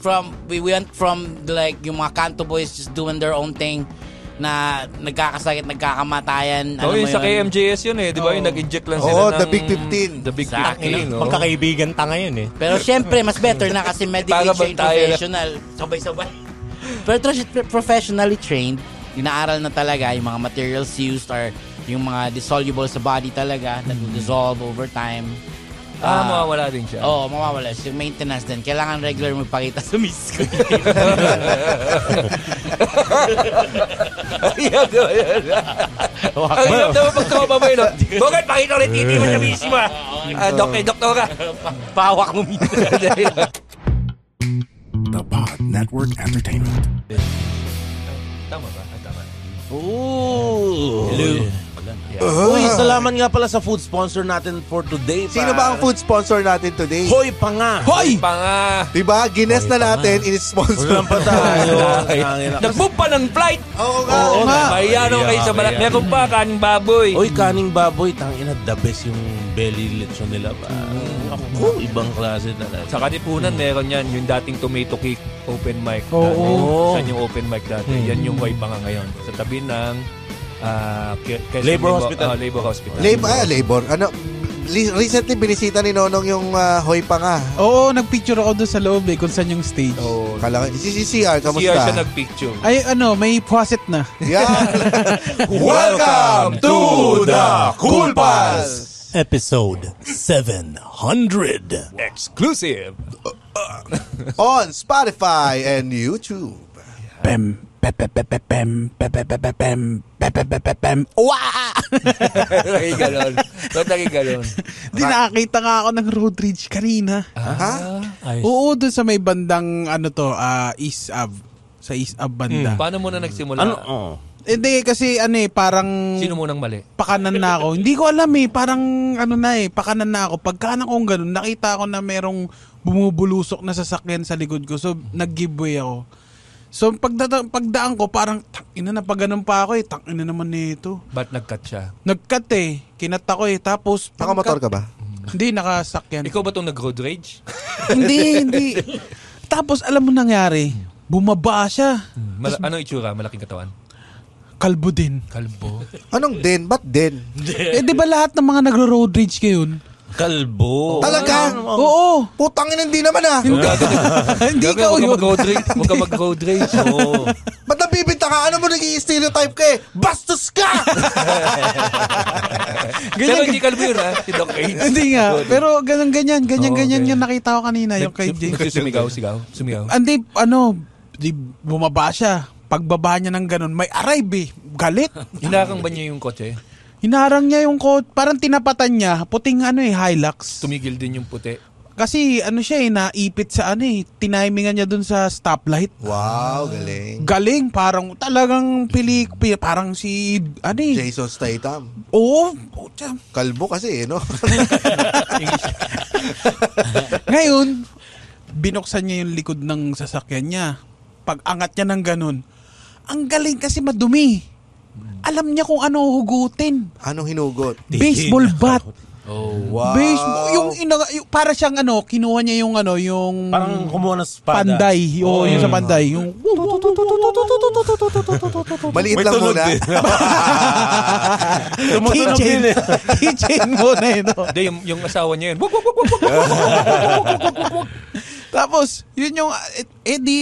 from we went from like yung mga Kanto boys just doing their own thing na nagkakasakit, nagkakamatayan. Oh, alam yun sa? KMJS yun eh. Di ba Oo. yung nag-inject lang sila Oo, ng... the Big 15. The Big Exactly. 15, no? Magkakaibigan tanga yun eh. Pero syempre, mas better na kasi medically trained professional. Sabay-sabay. Pero tra- professionally trained, inaaral na talaga yung mga materials used or yung mga dissoluble sa body talaga that will dissolve over time. Ah, mawawala din siya. Oo, oh, mawawala. So, maintenance din. Kailangan regular magpakita sa miss ko. Ayan, yun? Ang hirap naman pag tumaba mo yun. no? Bakit pakita ulit titi mo sa miss mo? Ah, dok, eh, doktora. Pawak mo minsan. The Pod Network Entertainment. Tama ba? Ah, tama. Ooh. Hello. Uy, salamat nga pala sa food sponsor natin for today. Sino ba ang food sponsor natin today? Hoy pa nga. Hoy! Pa nga. Diba? Gines na natin, in-sponsor Ulan pa tayo. Nag-book pa ng flight. Oo nga. Oo nga. Kaya nung kayo sa balak. Meron pa, kaning baboy. Uy, kaning baboy, tangina, the best yung belly lechon nila pa. Ako, ibang klase talaga. Sa Katipunan, meron yan. Yung dating tomato cake open mic. Oo. Dati. Saan yung open mic dati? Hmm. Yan yung Hoy Panga ngayon. Sa tabi ng ah, Quezon Labor Libo- Hospital. ah, Labor Hospital. Labor, ah, labor. Ano, recently binisita ni Nonong yung uh, Hoy pa nga. Oo, nagpicture ako doon sa loob eh, kung saan yung stage. Oh, Kala, si CCR, siya kamusta? siya nagpicture. Ay, ano, may faucet na. Yeah. Welcome to the Cool Pals! Episode 700. Exclusive. On Spotify and YouTube. Pem, Wah! Naging galon. Ba't naging galon? Hindi, nakakita nga ako ng road rage kanina. Ah. Oo, doon sa may bandang, ano to, uh, East Ave. Sa East Ave banda. Paano mo na nagsimula? Ano? Oo. Hindi kasi ano eh, parang Sino munang mali? pakanan na ako. Hindi ko alam eh, parang ano na eh, pakanan na ako. Pagkanan kong ganun, nakita ko na merong bumubulusok na sasakyan sa likod ko. So, nag-giveaway ako. So, pagdata- pagdaan ko, parang, ina na pag ganun pa ako eh, ina naman nito. Ba't nag-cut siya? Nag-cut eh, kinat ako eh. Tapos, Nakamotor pagka- ka ba? Hindi, nakasakyan. Ikaw ba itong nag-road rage? hindi, hindi. Tapos, alam mo nangyari, bumaba siya. Mal- anong itsura? Malaking katawan? Kalbo din. Kalbo? Anong den? Ba't den? Eh, di ba lahat ng mga nagro-road rage ngayon? Kalbo. Talaga? Oo. Putang ina, hindi naman ah. Hindi Gago, ka Huwag ka yun. mag-road rage. Huwag ka mag-road rage. Oo. Ba't nabibinta ka? Ano mo naging stereotype ka eh? Bastos ka! Pero hindi kalbo yun ha? Si Doc Cage. Hindi nga. Pero ganun ganyan, ganyan ganyan okay. yung nakita ko kanina yung kay Jay. Nagsusumigaw, sigaw. Sumigaw. Andi ano, di bumaba siya. Pagbaba niya ng ganun, may arrive eh. Galit. Hinakang ba niya yung kotse? Hinarang niya yung coat, parang tinapatan niya, puting ano eh, Hilux. Tumigil din yung puti. Kasi ano siya eh, naipit sa ano eh, tinimingan niya dun sa stoplight. wow, galing. Galing, parang talagang pili, pi- parang si, ano eh. Jason Statham. Oo, putya. Kalbo kasi eh, no? Ngayon, binuksan niya yung likod ng sasakyan niya. Pag angat niya ng ganun, ang galing kasi madumi. Alam niya kung ano hugutin. Anong hinugot? Baseball bat. Oh. Wow. Baseball, yung, ina- yung para siyang ano, kinuha niya yung ano, yung Parang kumuha ng espada. panday. O, yung sa panday. Yung Maliit May lang tunog muna. din. Tumutunog din eh. keychain muna eh, no? Hindi, yung, yung asawa niya yun. Wag, wag, wag, wag, wag, wag. Tapos, yun yung, eh, eh di,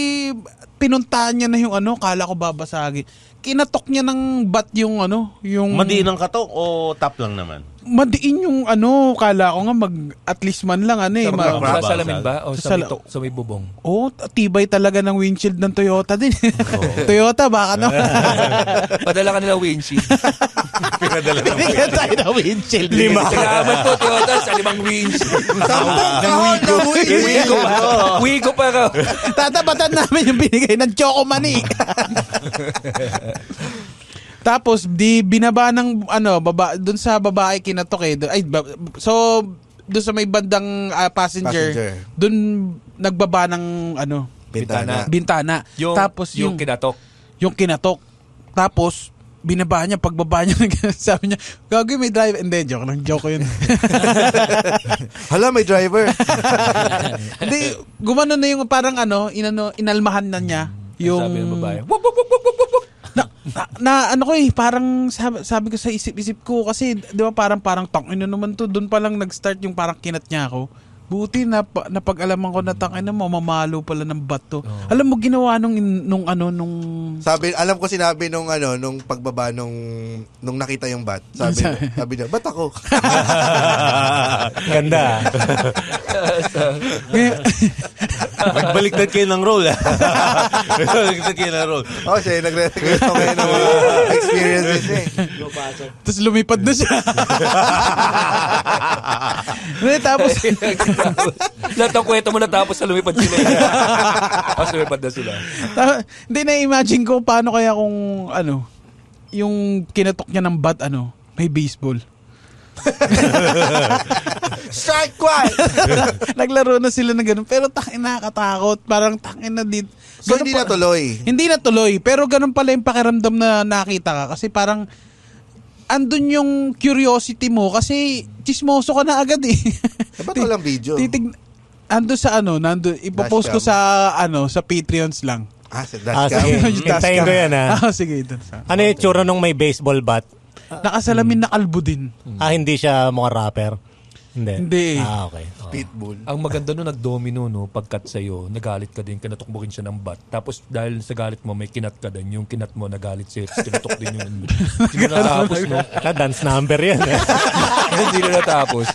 pinuntahan niya na yung ano, kala ko babasagin. Kinatok niya ng bat yung ano, yung... Madiin ang katok o tap lang naman? Madiin yung ano, kala ko nga mag, at least man lang ano eh. Sa Ma- Sa salamin ba? O Sa sa, may, sala- to- sa may bubong? oh, tibay talaga ng windshield ng Toyota din. Toyota, baka naman. Padala ka nila windshield. Pinadala ng Bigyan tayo ng windshield. Lima. Salamat po, Toyota, sa limang windshield. Sampung kahon na Wigo pa. Wigo pa ka. Tatabatan namin yung binigay ng Choco Mani. Tapos di binaba ng ano, baba doon sa babae kinatok eh. Ay, ba- so doon sa may bandang ah, passenger, Passenger. doon nagbaba ng ano, Bintana. bintana. Yung, Tapos yung yung kinatok. yung kinatok. Tapos binaba niya, pagbaba niya, sabi niya, gagawin may drive. Hindi, joke lang, joke ko yun. Hala, may driver. Hindi, gumano na yung parang ano, inano, inalmahan na niya. Yung, Sabi ng babae, wag, wag, wag, wag, wag, wag. Na, na, na ano ko eh, parang sabi, sabi ko sa isip-isip ko, kasi di ba parang parang tang ina naman to, doon pa lang nag-start yung parang kinat niya ako. Buti na napag-alaman ko na tang ina mamamalo pala ng bato. Alam mo ginawa nung nung ano nung Sabi, alam ko sinabi nung ano, nung pagbaba nung nung nakita yung bat. Sabi, Sabi- sabi niya, bat ako? Ganda. Nagbaliktad kayo ng role. ah. Nagbaliktad kayo ng role. oh, siya yung nagre-request ako ngayon ng mga experiences niya. eh. Tapos lumipad na siya. Tapos, Lahat ng kwento mo natapos sa lumipad sila. Tapos lumipad na sila. hindi na-imagine ko paano kaya kung, ano, yung kinatok niya ng bat, ano, may baseball. Strike one! Naglaro na sila ng ganun. Pero tangin nakakatakot. Parang tangin na din. So, Ganun hindi pa- na tuloy. Hindi na tuloy. Pero ganun pala yung pakiramdam na nakita ka. Kasi parang andun yung curiosity mo kasi chismoso ka na agad eh. Ba't walang video? Titig ando sa ano, nando ipopost ko Dashcam. sa ano, sa Patreons lang. Ah, sa Ah, dashcam. sige. Yung Hintayin dashcam. ko yan, ha? Ah, sige. ito. Ano yung tsura nung may baseball bat? Nakasalamin na kalbo din. Ah, hindi siya mga rapper? Hindi. Hindi. Ah, okay. Oh. Pitbull. Ang maganda nun, nag-domino, no, pagkat sa'yo, nagalit ka din, rin siya ng bat. Tapos dahil sa galit mo, may kinat ka din. Yung kinat mo, nagalit tapos kinatok din yung... Hindi na natapos, no? Ah, dance number yan. eh. Hindi na natapos.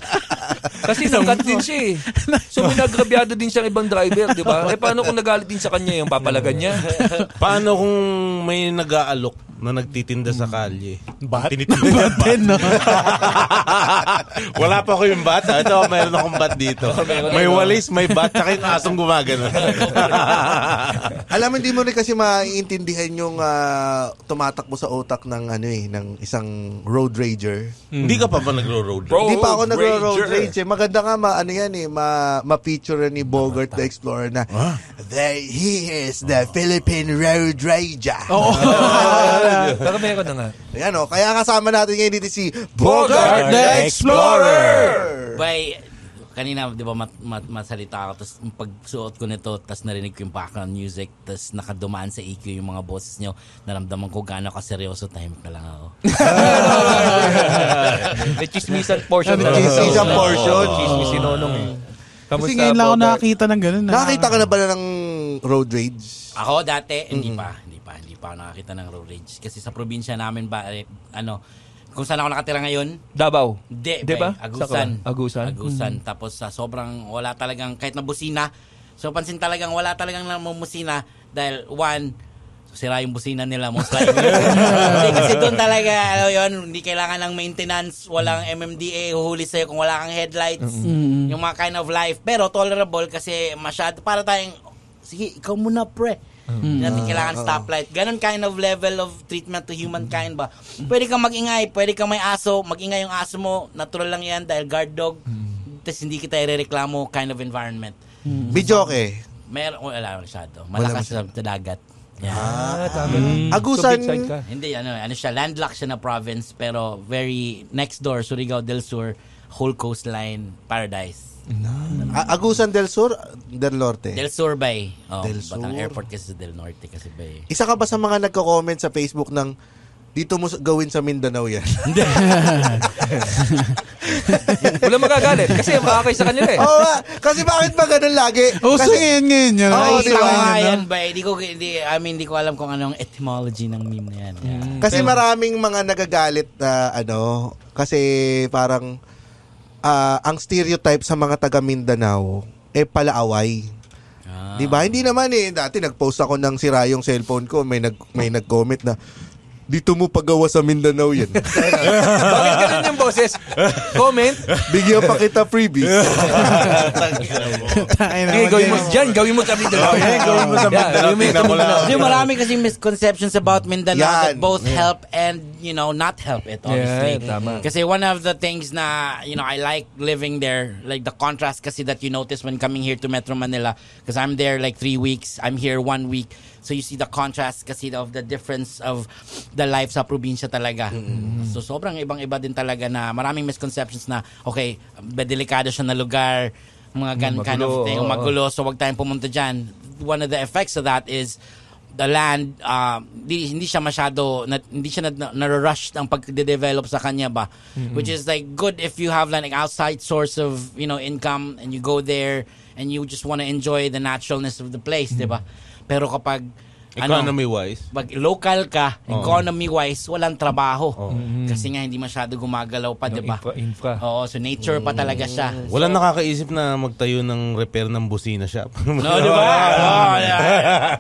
Kasi nakat din siya eh. So may nagrabyado din siyang ibang driver, di ba? Eh paano kung nagalit din sa kanya, yung papalagan niya? Paano kung may nag-aalok na nagtitinda sa kalye? Bat? Tinitinda niya bat. Din, no? Wala pa ako yung bat. ah. Ito, mayroon akong bat dito. May walis, may bat, tsaka yung asong gumagano. Alam mo, hindi mo rin kasi maiintindihan yung ah, tumatakbo sa utak ng ano eh, ng isang road rager. Hindi ka pa ba nagro-road? Bro, Hindi pa ako nagro-road rager. rage eh. Maganda nga ma, ano yan eh, ma, ma-feature ni Bogart the Explorer na There, he is the Philippine Road Rager. Oo. Pero meron na nga. Ayan o, kaya kasama natin ngayon dito si Bogart the Explorer! By, kanina, di ba, mat, mat, masalita ako, tapos yung pagsuot ko nito, tapos narinig ko yung background music, tapos nakadumaan sa EQ yung mga boses nyo, naramdaman ko gaano ka seryoso, tahimik na lang ako. May chismisan portion. Ano, chismisan portion. Chismis si Nonong eh. Kasi ngayon lang ako nakakita ng ganun. na- Nakakita ka na ba ng road rage? Ako dati, hindi pa, pa, ako nakakita ng road rage. Kasi sa probinsya namin ba, eh, ano, kung saan ako nakatira ngayon, Davao. Hindi, Di ba? Agusan. Agusan? Agusan. Tapos sa sobrang wala talagang kahit na busina. So pansin talagang wala talagang namumusina dahil one sira yung busina nila most likely. Hindi, kasi doon talaga, ano yun, hindi kailangan ng maintenance, walang MMDA, huhuli sa'yo kung wala kang headlights, yung mga kind of life. Pero tolerable kasi masyado, para tayong, sige, ikaw muna pre. Hindi natin kailangan stoplight. Ganon kind of level of treatment to humankind ba? Pwede kang magingay, pwede kang may aso, magingay yung aso mo, natural lang yan dahil guard dog. Tapos hindi kita irereklamo kind of environment. Bijoke. Meron, wala masyado. Malakas sa, sa dagat. Yeah. Ah, tama. Agusan, So, ka. Hindi, ano, ano siya, landlocked siya na province, pero very next door, Surigao del Sur, whole coastline, paradise. A- Agusan del Sur, del Norte. Del Sur bay. Oh, Del Batang Sur. Airport kasi sa Del Norte kasi bay. Isa ka ba sa mga nagko-comment sa Facebook ng dito mo gawin sa Mindanao yan? Wala magagalit. Kasi makakay sa kanila eh. Oo. Kasi bakit ba ganun lagi? Uso Kasi, ngayon ngayon yun. Oo, Ay, di ba? yan no? ba? Hindi ko, hindi, I mean, hindi ko alam kung anong etymology ng meme na yan. Yeah. kasi maraming mga nagagalit na ano, kasi parang ah, ang stereotype sa mga taga Mindanao eh palaaway. Ah. 'Di ba? Hindi naman eh. Dati nag-post ako ng sira yung cellphone ko, may nag may nag-comment na dito mo pagawa sa Mindanao yan. Bakit ganun yung boses? Comment. Bigyan pa kita Sige, naman gawin mo dyan. Gawin mo sa Mindanao. Yeah, gawin mo sa Mindanao. Tingnan mo lang. Kasi marami kasi misconceptions about Mindanao Yan. that both help and, you know, not help it, obviously. Yeah, tama. Kasi one of the things na, you know, I like living there, like the contrast kasi that you notice when coming here to Metro Manila, because I'm there like three weeks, I'm here one week. So you see the contrast kasi of the difference of the life sa probinsya talaga. So sobrang ibang-iba din talaga na maraming misconceptions na okay, delikado siya na lugar, mga gan kind of thing, magulo. So wag tayong pumunta dyan. One of the effects of that is the land uh, di, hindi siya masyado na, hindi siya na, na, rush ang pagde-develop sa kanya ba which is like good if you have like outside source of you know income and you go there and you just want to enjoy the naturalness of the place di ba pero kapag ano, Economy-wise. pag local ka, Oo. economy-wise, walang trabaho. Oo. Kasi nga hindi masyado gumagalaw pa, di ba? Infra, infra. Oo, so nature pa talaga siya. Walang nakakaisip na magtayo ng repair ng busina shop. No, di ba? Oo, yeah.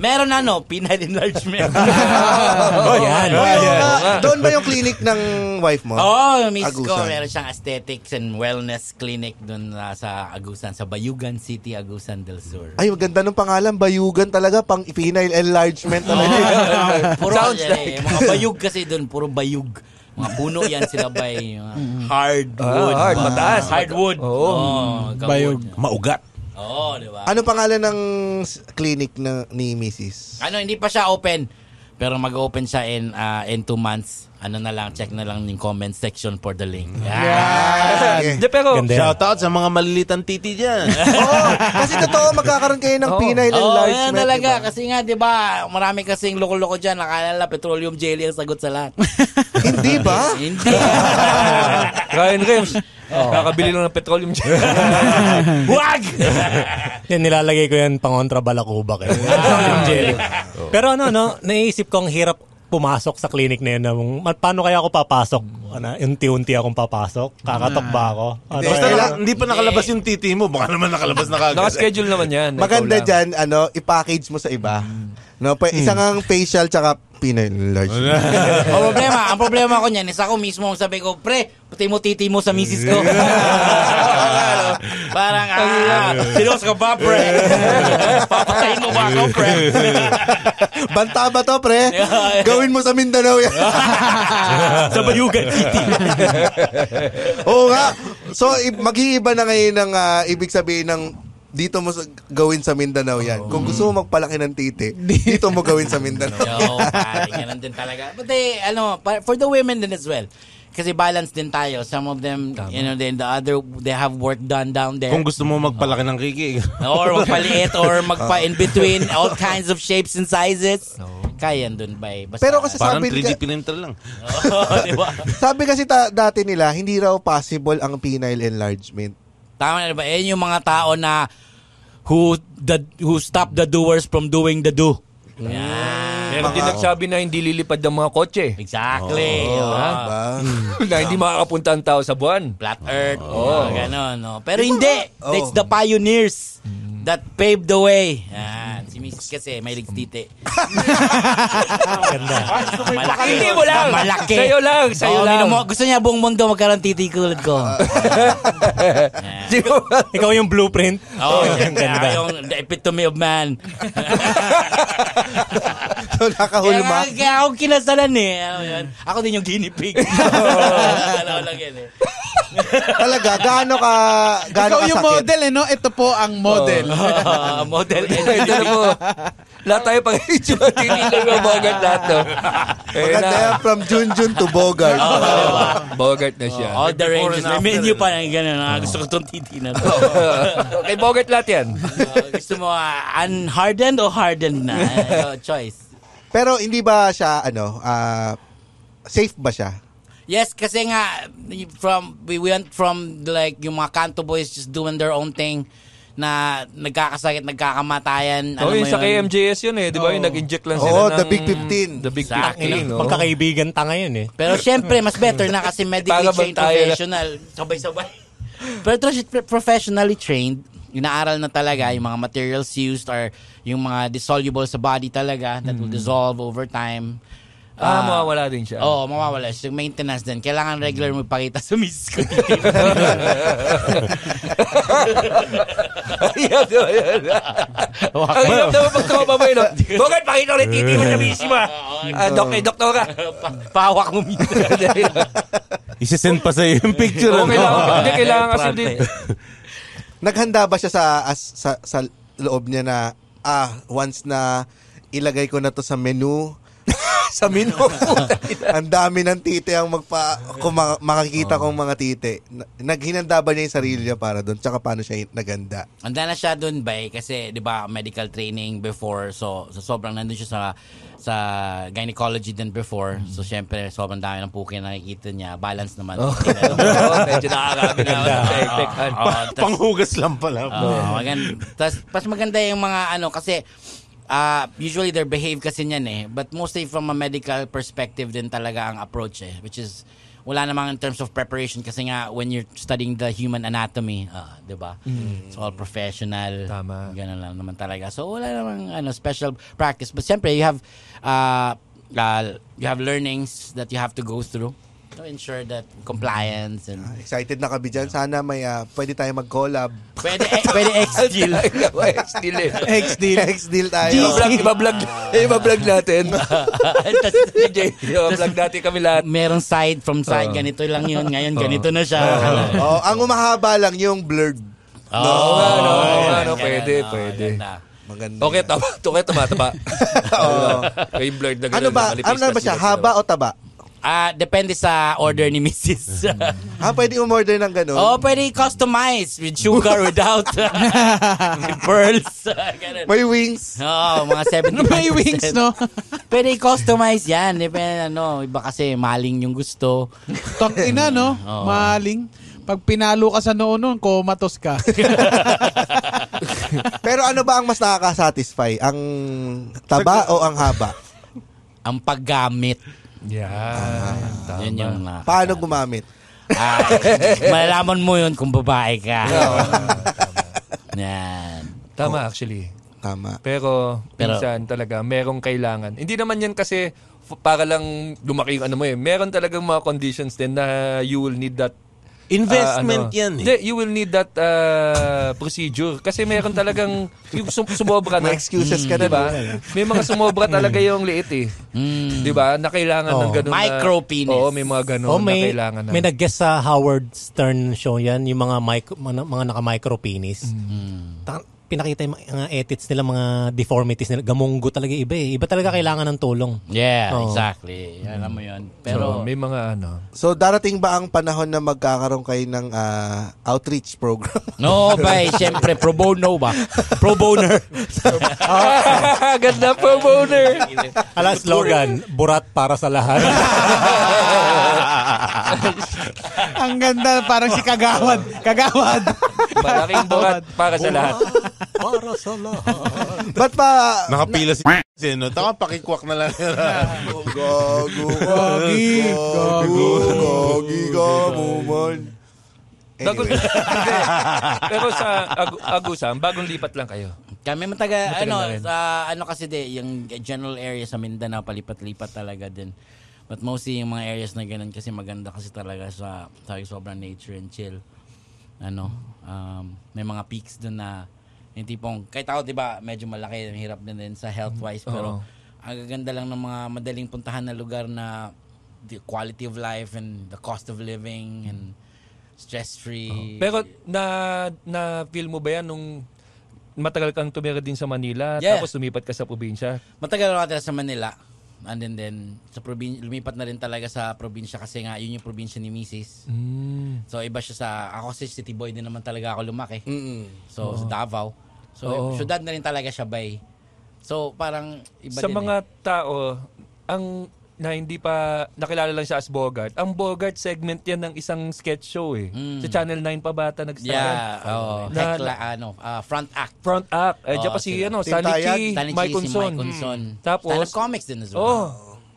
Meron ano, penile enlargement. Oh, yan. Oh, yung, ah, doon ba yung clinic ng wife mo? Oo, oh, miss ko. Agusan. Meron siyang aesthetics and wellness clinic doon sa Agusan, sa Bayugan City, Agusan del Sur. Ay, maganda ng pangalan. Bayugan talaga. Pang penile enlargement talaga. puro, Sounds eh, like. mga bayug kasi doon, puro bayug. Mga puno yan sila bay. Mga hardwood. Ah, hard, mataas. Hardwood. Oo. Oh, Bayug. Maugat. Oo, di ba? ano pangalan ng clinic na, ni Mrs.? Ano, hindi pa siya open. Pero mag-open siya in uh, in two months. Ano na lang, check na lang yung comment section for the link. Yeah. Sige. Hindi, pero, Ganda yan. Shoutout sa mga malilitan titi dyan. Oo, kasi totoo, magkakaroon kayo ng Oo. penile Oo, enlargement. yan talaga. diba? Kasi nga, di ba, marami kasing loko-loko dyan. Nakalala, petroleum jelly ang sagot sa lahat. Hindi ba? Hindi. Ryan Rems, kakabili lang ng petroleum dyan. Huwag! Yan, nilalagay ko yan pangontra balakubak eh. Yung jelly. Pero ano, no, naisip ko ang hirap pumasok sa clinic na yun. Na, paano kaya ako papasok? Ano, unti-unti akong papasok? Kakatok ba ako? Ano, Hindi, Basta na, hindi pa nakalabas yung titi mo. Baka naman nakalabas na kagad. Naka-schedule naman yan. Maganda dyan, ano, i-package mo sa iba. No, pa, isang ang facial tsaka penile enlargement. o problema, ang problema ko niyan is ako mismo ang sabi ko, pre, puti mo titi mo sa misis ko. Parang, ah, silos ka ba, pre? Papatayin mo ba ako, pre? Banta ba to, pre? Gawin mo sa Mindanao yan. sa Bayugan City. Oo nga. So, mag-iiba na ngayon ng ah, ibig sabihin ng dito mo sa- gawin sa Mindanao yan. Kung gusto mo magpalaki ng titi, dito mo gawin sa Mindanao. Yo, pare, ganun din talaga. But they, ano, pa- for the women din as well. Kasi balance din tayo. Some of them, you know, then the other, they have work done down there. Kung gusto mo magpalaki ng kiki. or magpaliit or magpa-in between all kinds of shapes and sizes. Kaya dun ba eh. Basta, Pero kasi Parang sabi, 3D ka- printer lang. Oo, di ba? sabi kasi ta- dati nila, hindi raw possible ang penile enlargement. Tama na ba? Yan yung mga tao na who the who stop the doers from doing the do. Yan. Meron din nagsabi na hindi lilipad ng mga kotse. Exactly. Oo, Oo. diba? na hindi makakapunta ang tao sa buwan. Flat Earth. Oh. Ganon, no? Pero hindi. Oh. It's the pioneers that paved the way. Yan. Si Mrs. kasi may ligtiti. Ganda. Malaki. Hindi mo lang. Malaki. Sa'yo lang, sa'yo Oo, lang. gusto niya buong mundo magkaroon titi tulad ko. Ikaw yung blueprint. Oh, Ang ganda. yung the epitome of man. So, Kaya, nakahulma. nga- kaya ako kinasalan eh. Yun? Ako din yung guinea pig. Ko lang yan eh. Talaga, gaano ka, gaano Ikaw ka yung sakit? model eh, no? Ito po ang model. Ah, model Ito na po. Lahat tayo pang itsura. Hindi lang yung Bogart lahat. No? Eh, Maganda na. yan, from Junjun to Bogart. Bogart na siya. All the Before ranges. and May after menu eh. pa na gano'n. Ah, gusto ko itong titi na to. Kay Bogart lahat yan. Ah, gusto mo ah, unhardened o hardened na? Eh, choice. Pero hindi ba siya, ano, ah, safe ba siya? Yes, kasi nga from we went from like yung mga Kanto boys just doing their own thing na nagkakasakit, nagkakamatayan. Oh, yung mo sa yun? KMJS yun eh. Di ba yung nag-inject lang sila Oo, ng... the Big 15. The Big Exactly. 15. no? Magkakaibigan tanga yun eh. Pero syempre, mas better na kasi medically trained professional. Sabay-sabay. Pero professionally trained, inaaral na talaga yung mga materials used or yung mga dissoluble sa body talaga that will dissolve over time. Ah, mawawala din siya. Oo, mawawala. So, maintenance din. Kailangan regular mo ipakita sa misis ko. Ayan, ayan. Ang hirap naman pag mo yun. no? Bogart, pakita ulit titi mo sa misis mo. Ah, dok, eh, doktora. Pa- Pahawak mo minsan. Isisend pa sa'yo yung picture. Oo, ano? kailangan, hindi, kailangan kasi din. Naghanda ba siya sa, as, sa, sa loob niya na, ah, once na ilagay ko na to sa menu. sa menu. ang dami ng tite ang magpa kung ma- makikita kong mga tite. Na- Naghinanda ba niya yung sarili niya para doon? Tsaka paano siya naganda? Handa na siya doon bay kasi 'di ba medical training before so, so sobrang nandun siya sa sa gynecology din before. So syempre sobrang dami ng puki na nakikita niya. Balance naman. Oo, medyo nakakami na. Panghugas lang pala. Oo, maganda. Tas, pas maganda yung mga ano kasi ah, usually their behave kasi niyan eh. But mostly from a medical perspective din talaga ang approach eh. Which is wala namang in terms of preparation kasi nga when you're studying the human anatomy, ah, 'di ba? It's all professional. Tama. Ganun lang naman talaga. So wala namang ano special practice. But siyempre you have uh, uh, you have learnings that you have to go through to ensure that compliance and Excited na kami dyan. Sana may ah, pwede tayo mag-collab. pwede eh, pwede ex-deal. Still eh. Ex-deal. Ex-deal tayo. Iba-vlog, iba-vlog, iba-vlog natin. Iba-vlog natin kami lahat. merong side from side, Oo. ganito lang yun. Ngayon, ganito na siya. oh, ang umahaba lang yung blurred. Nga, no, nga, no, Ganun, pwede, pwede. ganda. Maganda. Okay, tama. Okay, tama, tama. Oo. Yung blurred na ano ganun, ba? Ano na ba siya? Haba o taba? Ah, depende sa order ni Mrs. Ah, pwede umorder ng ganun? oh, pwede customize with sugar, without, with pearls. Ganun. May wings. Oo, mga 70 May wings, no? Pwede customize yan. Depende, ano, iba kasi maling yung gusto. Tang ina, no? Oo. Maling. Pag pinalo ka sa noo nun, komatos ka. Pero ano ba ang mas nakaka-satisfy? Ang taba o ang haba? Ang paggamit. Yan. Tama. Yun yung na. Paano gumamit? Ah, malalaman mo yun kung babae ka. Yan. Tama actually. Tama. Pero, Pero- minsan talaga, merong kailangan. Hindi naman yan kasi f- para lang lumaki yung ano mo eh. Meron talagang mga conditions din na you will need that Investment ah, ano. yan eh. Hindi, you will need that ah, procedure. Kasi meron talagang, yung sum- sumobra na. May excuses ka na, diba? no? May mga sumobra talaga yung liit eh. Mm. Di ba? Na kailangan ng Oo. ganun na... Micro-penis. Oo, may mga ganun Oh, na may, kailangan na. may nag-guest sa Howard Stern show yan, yung mga, micro, mga, mga naka-micro penis. Ta- pinakita yung mga edits nila, mga deformities nila. Gamunggo talaga iba eh. Iba talaga kailangan ng tulong. Yeah, Oo. exactly. Alam mo yun. Pero Pero, may mga ano. So, darating ba ang panahon na magkakaroon kayo ng ah, outreach program? no, bay, syempre, pro bono ba? Pro boner. Ganda po, boner! Ala, slogan, burat para sa lahat. Ang ganda, parang si Kagawad. Kagawad. Malaking bukat para sa lahat. para sa lahat. Ba't pa... Nakapila si no? Taka pakikwak na lang. Gago. Gago. Gagi ka, muman. Bago. Pero sa Agu- Agusan, bagong lipat lang kayo. Kami mataga, Matagal ano, na rin. sa, ano kasi di, yung general area sa Mindanao, palipat-lipat talaga din. But mostly yung mga areas na ganun kasi maganda kasi talaga sa, sa sobrang nature and chill. Ano, um, may mga peaks dun na yung tipong, kahit ako, di ba, medyo malaki, hirap din din sa health-wise, pero Oo. ang gaganda lang ng mga madaling puntahan na lugar na the quality of life and the cost of living and stress-free. Pero na na feel mo ba yan nung matagal kang tumira din sa Manila Yeah. tapos lumipat ka sa probinsya? Matagal ako sa Manila. And then, then sa probin- lumipat na rin talaga sa probinsya kasi nga yun yung probinsya ni Mrs. Mm. So iba siya sa ako kasi city boy din naman talaga ako lumaki. Mm-mm. So sa Davao. So Oo. syudad na rin talaga siya bay. So parang iba Sa din mga eh. tao, ang na hindi pa nakilala lang siya as Bogart. Ang Bogart segment yan ng isang sketch show eh. Mm. Sa Channel 9 pa bata nag-start. Yeah, oh, Na- hekla, ano, ah, front act. Front act. Eh, diyan pa si ano, Team Stanley Tayag. Chi, Stanley Mike. Mike Unson. Tapos, Stand-up comics din as well. Oh.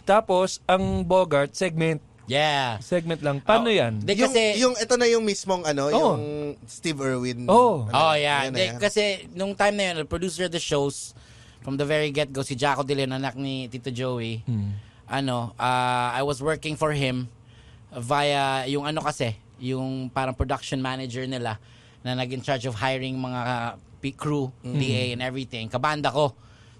Tapos, ang Bogart segment. Yeah. Segment lang. Paano Oh, yan? Yung, kasi, yung, ito na yung mismong, ano, Oo. yung Steve Irwin. Oo. Ano, Oh, yeah. Di, yan. kasi nung time na yun, the producer of the shows, from the very get-go, si Jaco De Leon, anak ni Tito Joey, ano, uh, I was working for him via yung ano kasi, yung parang production manager nila na nag-in charge of hiring mga p- crew, DA and everything. Kabanda ko.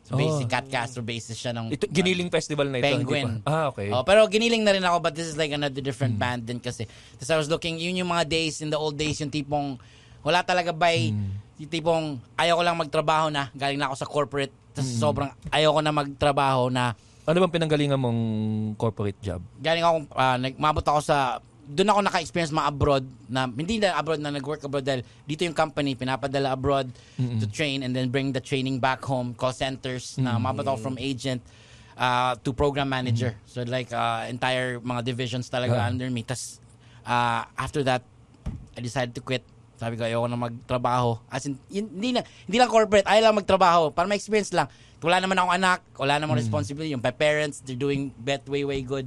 So basic Cat Castro basis siya ng Ito, Giniling Festival na ito. Penguin. pa? Ah, okay. Oh, pero giniling na rin ako but this is like another different band din kasi. Tapos I was looking, yun yung mga days, in the old days, yung tipong wala talaga by yung tipong ayaw ko lang magtrabaho na, galing na ako sa corporate, tas sobrang ayaw ko na magtrabaho na Ano bang pinanggalingan mong corporate job? galing ako, uh, nagmabot ako sa, doon ako naka-experience mga abroad na, hindi na abroad na nag-work abroad dahil dito yung company, pinapadala abroad to train and then bring the training back home, call centers, na mabot ako from agent uh, to program manager. So like uh, entire mga divisions talaga Ah. under me. Tas uh, after that, I decided to quit. Sabi ko, ayoko na magtrabaho. As in, yun- hindi, na, hindi lang corporate, ayaw lang magtrabaho. Para ma-experience lang. Wala naman akong anak, wala namang responsibility. Yung my parents, they're doing bet way, way good.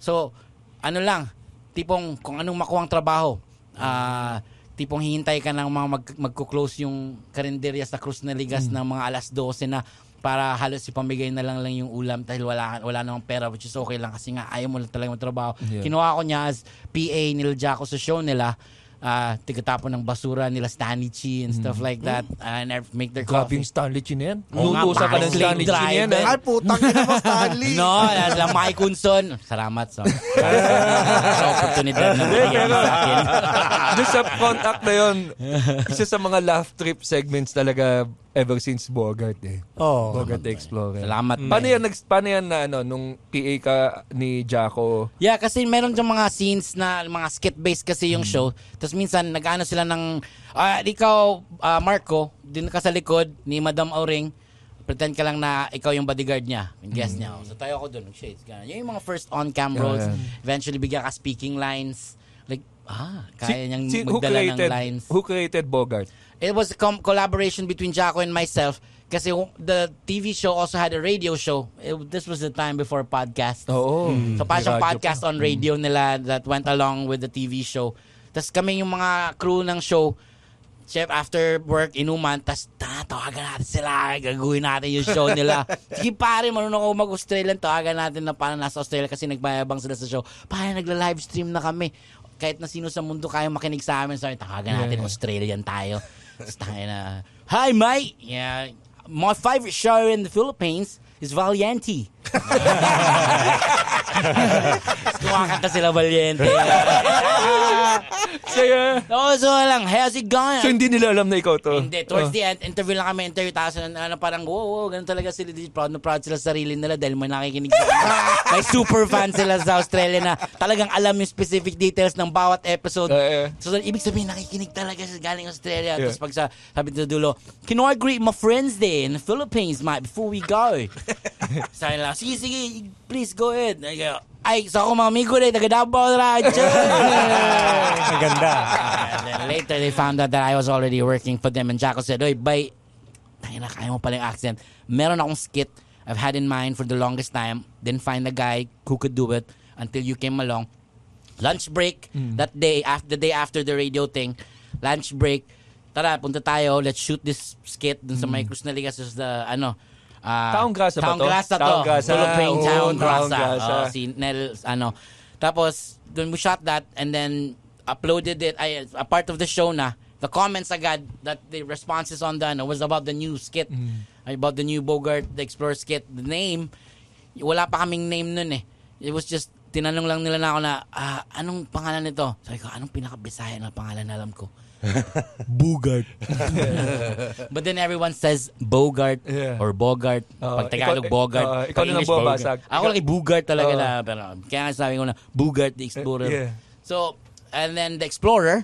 So, ano lang, tipong kung anong makuhang trabaho, ah, tipong hihintay ka ng mga mag, magko-close yung karinderya sa Cruz na Ligas ng mga alas 12 na para halos ipamigay na lang lang yung ulam dahil wala wala namang pera which is okay lang kasi nga ayaw mo lang talaga magtrabaho. Yeah. Kinuha ko niya as PA nila Jacko sa show nila. Ah tigatapon ng basura nila Stanley Chi and stuff like that and I make their Grabe coffee. yung Stanley Chin yan. Oo nga, ka ng parang Stanley slave Chin yan. driver. eh. Ay, putang ina mo, Stanley. No, lang Mike Kunson. Salamat sa, sa oportunidad na binigyan mo sa akin. Doon sa contact na yun, isa sa mga laugh trip segments talaga ever since Bogart eh. Oh. Bogart the Explorer. Salamat. Paano yan, nags- paano yan na ano, nung PA ka ni Jacko? Yeah, kasi meron dyan mga scenes na mga skit-based kasi yung show. Tapos minsan nag-ano sila ng, ah, ikaw, ah, Marco, din ka sa likod ni Madam Auring, pretend ka lang na ikaw yung bodyguard niya, yung guest niya. So tayo ako doon, shades, ganun. Yun yung mga first on-cam roles. yeah. Eventually, bigyan ka speaking lines. Like, ah, kaya niyang Si- magdala ng lines. Who created Bogart? It was a com- collaboration between Jacko and myself. Kasi the TV show also had a radio show. It- this was the time before podcast. Oo. So pa siyang May radyo podcast pa. on radio nila that went along with the TV show. Tapos kami yung mga crew ng show, chef after work, inuman, tapos tawagan natin sila, gagawin natin yung show nila. Sige pare, marunong ako mag-Australian, tawagan natin na parang nasa Australia kasi nagbayabang sila sa show. Pare, nagla-live stream na kami. Kahit na sino sa mundo kaya makinig sa amin, sabi, tawagan natin Australian tayo. Tayo na, Hi mate! Yeah, my favorite show in the Philippines is Valiente. Kumakanta sila Valiente. Saya. Oo, so lang, how's it going? So hindi nila alam na ikaw to? Hindi, towards Oh. the end, interview lang kami, interview tapos ano, ano, parang, wow, wow, ganun talaga sila, di- proud na proud sila sa sarili nila dahil may nakikinig sa May super fan sila sa Australia na talagang alam yung specific details ng bawat episode. Eh, eh. So, ibig sabihin, nakikinig talaga sa galing Australia. Yeah. Tapos pag sa, sabi sa dulo, can I greet my friends there in the Philippines, mate, before we go? sabi lang, sige, sige, please go ahead. I go, Ay, so ako mga amigo rin, taga Davao Radyo. Ang ganda. And then later, they found out that I was already working for them. And Jacko said, Oy, bay, tayo na, kaya mo pala yung accent. Meron akong skit I've had in mind for the longest time. Didn't find a guy who could do it until you came along. Lunch break, that day, after the day after the radio thing, lunch break, tara, punta tayo, let's shoot this skit dun sa may Cruz na Ligas, is the, ano, ah, Taong Grasa ba Taong to? Grasa to. Taong Grasa. Philippine Oo, Taong Taong Grasa. Grasa. Oh, si Nel, ano. Tapos, dun we shot that and then uploaded it, ay, a part of the show na, the comments agad that the responses on the, ano, was about the new skit. About the new Bogart, the Explorer skit. The name, wala pa kaming name nun eh. It was just, tinanong lang nila na ako na, ah, anong pangalan nito? Sabi ko, anong pinaka-Bisaya na pangalan na alam ko? Bugart. But then everyone says Bogart Yeah. or Bogart. Oo, Pag Tagalog, ikaw- Bogart. oo, ikaw Pag na English, nababasag. Bogart. Ako lagi Bogart talaga Oo. na. Pero, kaya nga sabi ko na, Bogart the Explorer. Yeah. So, and then the Explorer,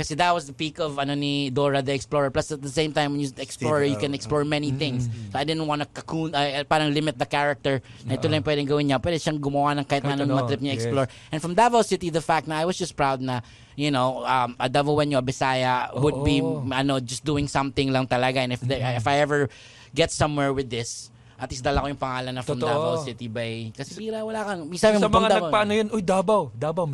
kasi that was the peak of ano ni Dora the Explorer. Plus at the same time, when you Explorer, you can explore many things. So I didn't want to cocoon, ay, parang limit the character na ito lang yung pwedeng gawin niya. Pwede siyang gumawa ng kahit Kahit anong ano, matrip niya yes. explore. And from Davao City, the fact na I was just proud na, you know, um, a Davaoenyo, a Bisaya would be, Oo. ano, just doing something lang talaga. And if, the, if I ever get somewhere with this, at least dala ko yung pangalan na from Totoo. Davao City by, kasi bira, wala kang, sabi Sa mga Davao. nagpaano yun, uy, Davao, Davao.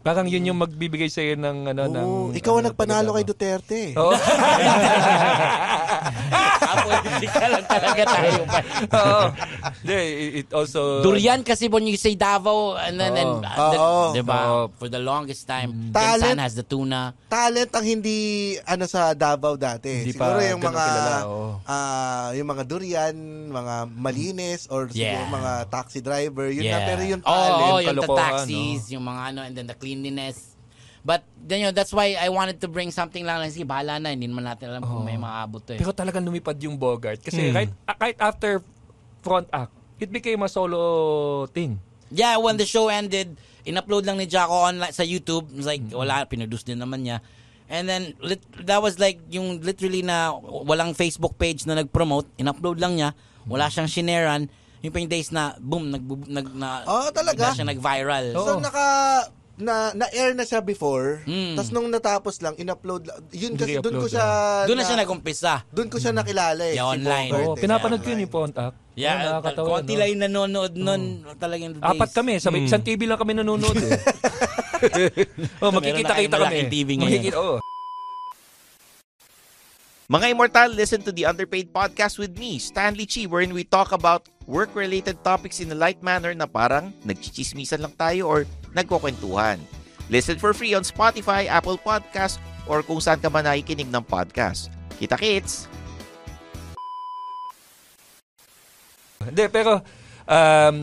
Parang yun yung magbibigay sa'yo ng ano, ng... Oo, ikaw ang ano, nagpanalo kay. Duterte. Oo. Lang talaga tayo. Oo. It- it also... Durian kasi when you say Davao, and then, and, Oo. uh, the- Oo. diba, Oo. for the longest time, Talent. Pinsan has the tuna. Talent ang hindi ano sa Davao dati. Hindi siguro yung mga kilala, oo. ah, yung mga durian, mga malinis or siguro Yeah. mga taxi driver, yun na Yeah. pero yung Oo, talent. oh, yung taxis, yung mga ano, and then the cleanliness. But, you know, that's why I wanted to bring something lang lang. Sige, bahala na. Hindi naman natin alam kung may maabot to eh. Pero talagang lumipad yung Bogart. Kasi Hmm. right, ah, right after front act, it became a solo thing. Yeah, when the show ended, in-upload lang ni Jaco online sa YouTube. It was like, Mm-hmm. wala, pinroduce din naman niya. And then, lit, that was like, yung literally na walang Facebook page na nag-promote, in-upload lang niya, wala siyang shineran. Yung pa yung days na, boom, nag, nag, na, Oh, talaga? bigla siya nag-viral. So naka na na-air na siya before. Mm. Tapos nung natapos lang, in-upload lang. Yun kasi doon ko siya Doon na siya nag-umpisa. Doon ko siya nakilala eh. Yeah, si online. Oo, eh. pinapanood ko yun yung front act. Yeah, nakakatawa, konti no? lang yung nanonood nun. Talagang the days. Apat kami, sabay isang TV lang kami nanonood eh. oh, na kami. TV ngayon. Oh. Mga Immortal, listen to the Underpaid Podcast with me, Stanley Chi, wherein we talk about work-related topics in a light manner na parang nagchichismisan lang tayo or nagkukwentuhan. Listen for free on Spotify, Apple Podcast, or kung saan ka man nakikinig ng podcast. Kita kits! Hindi, pero um,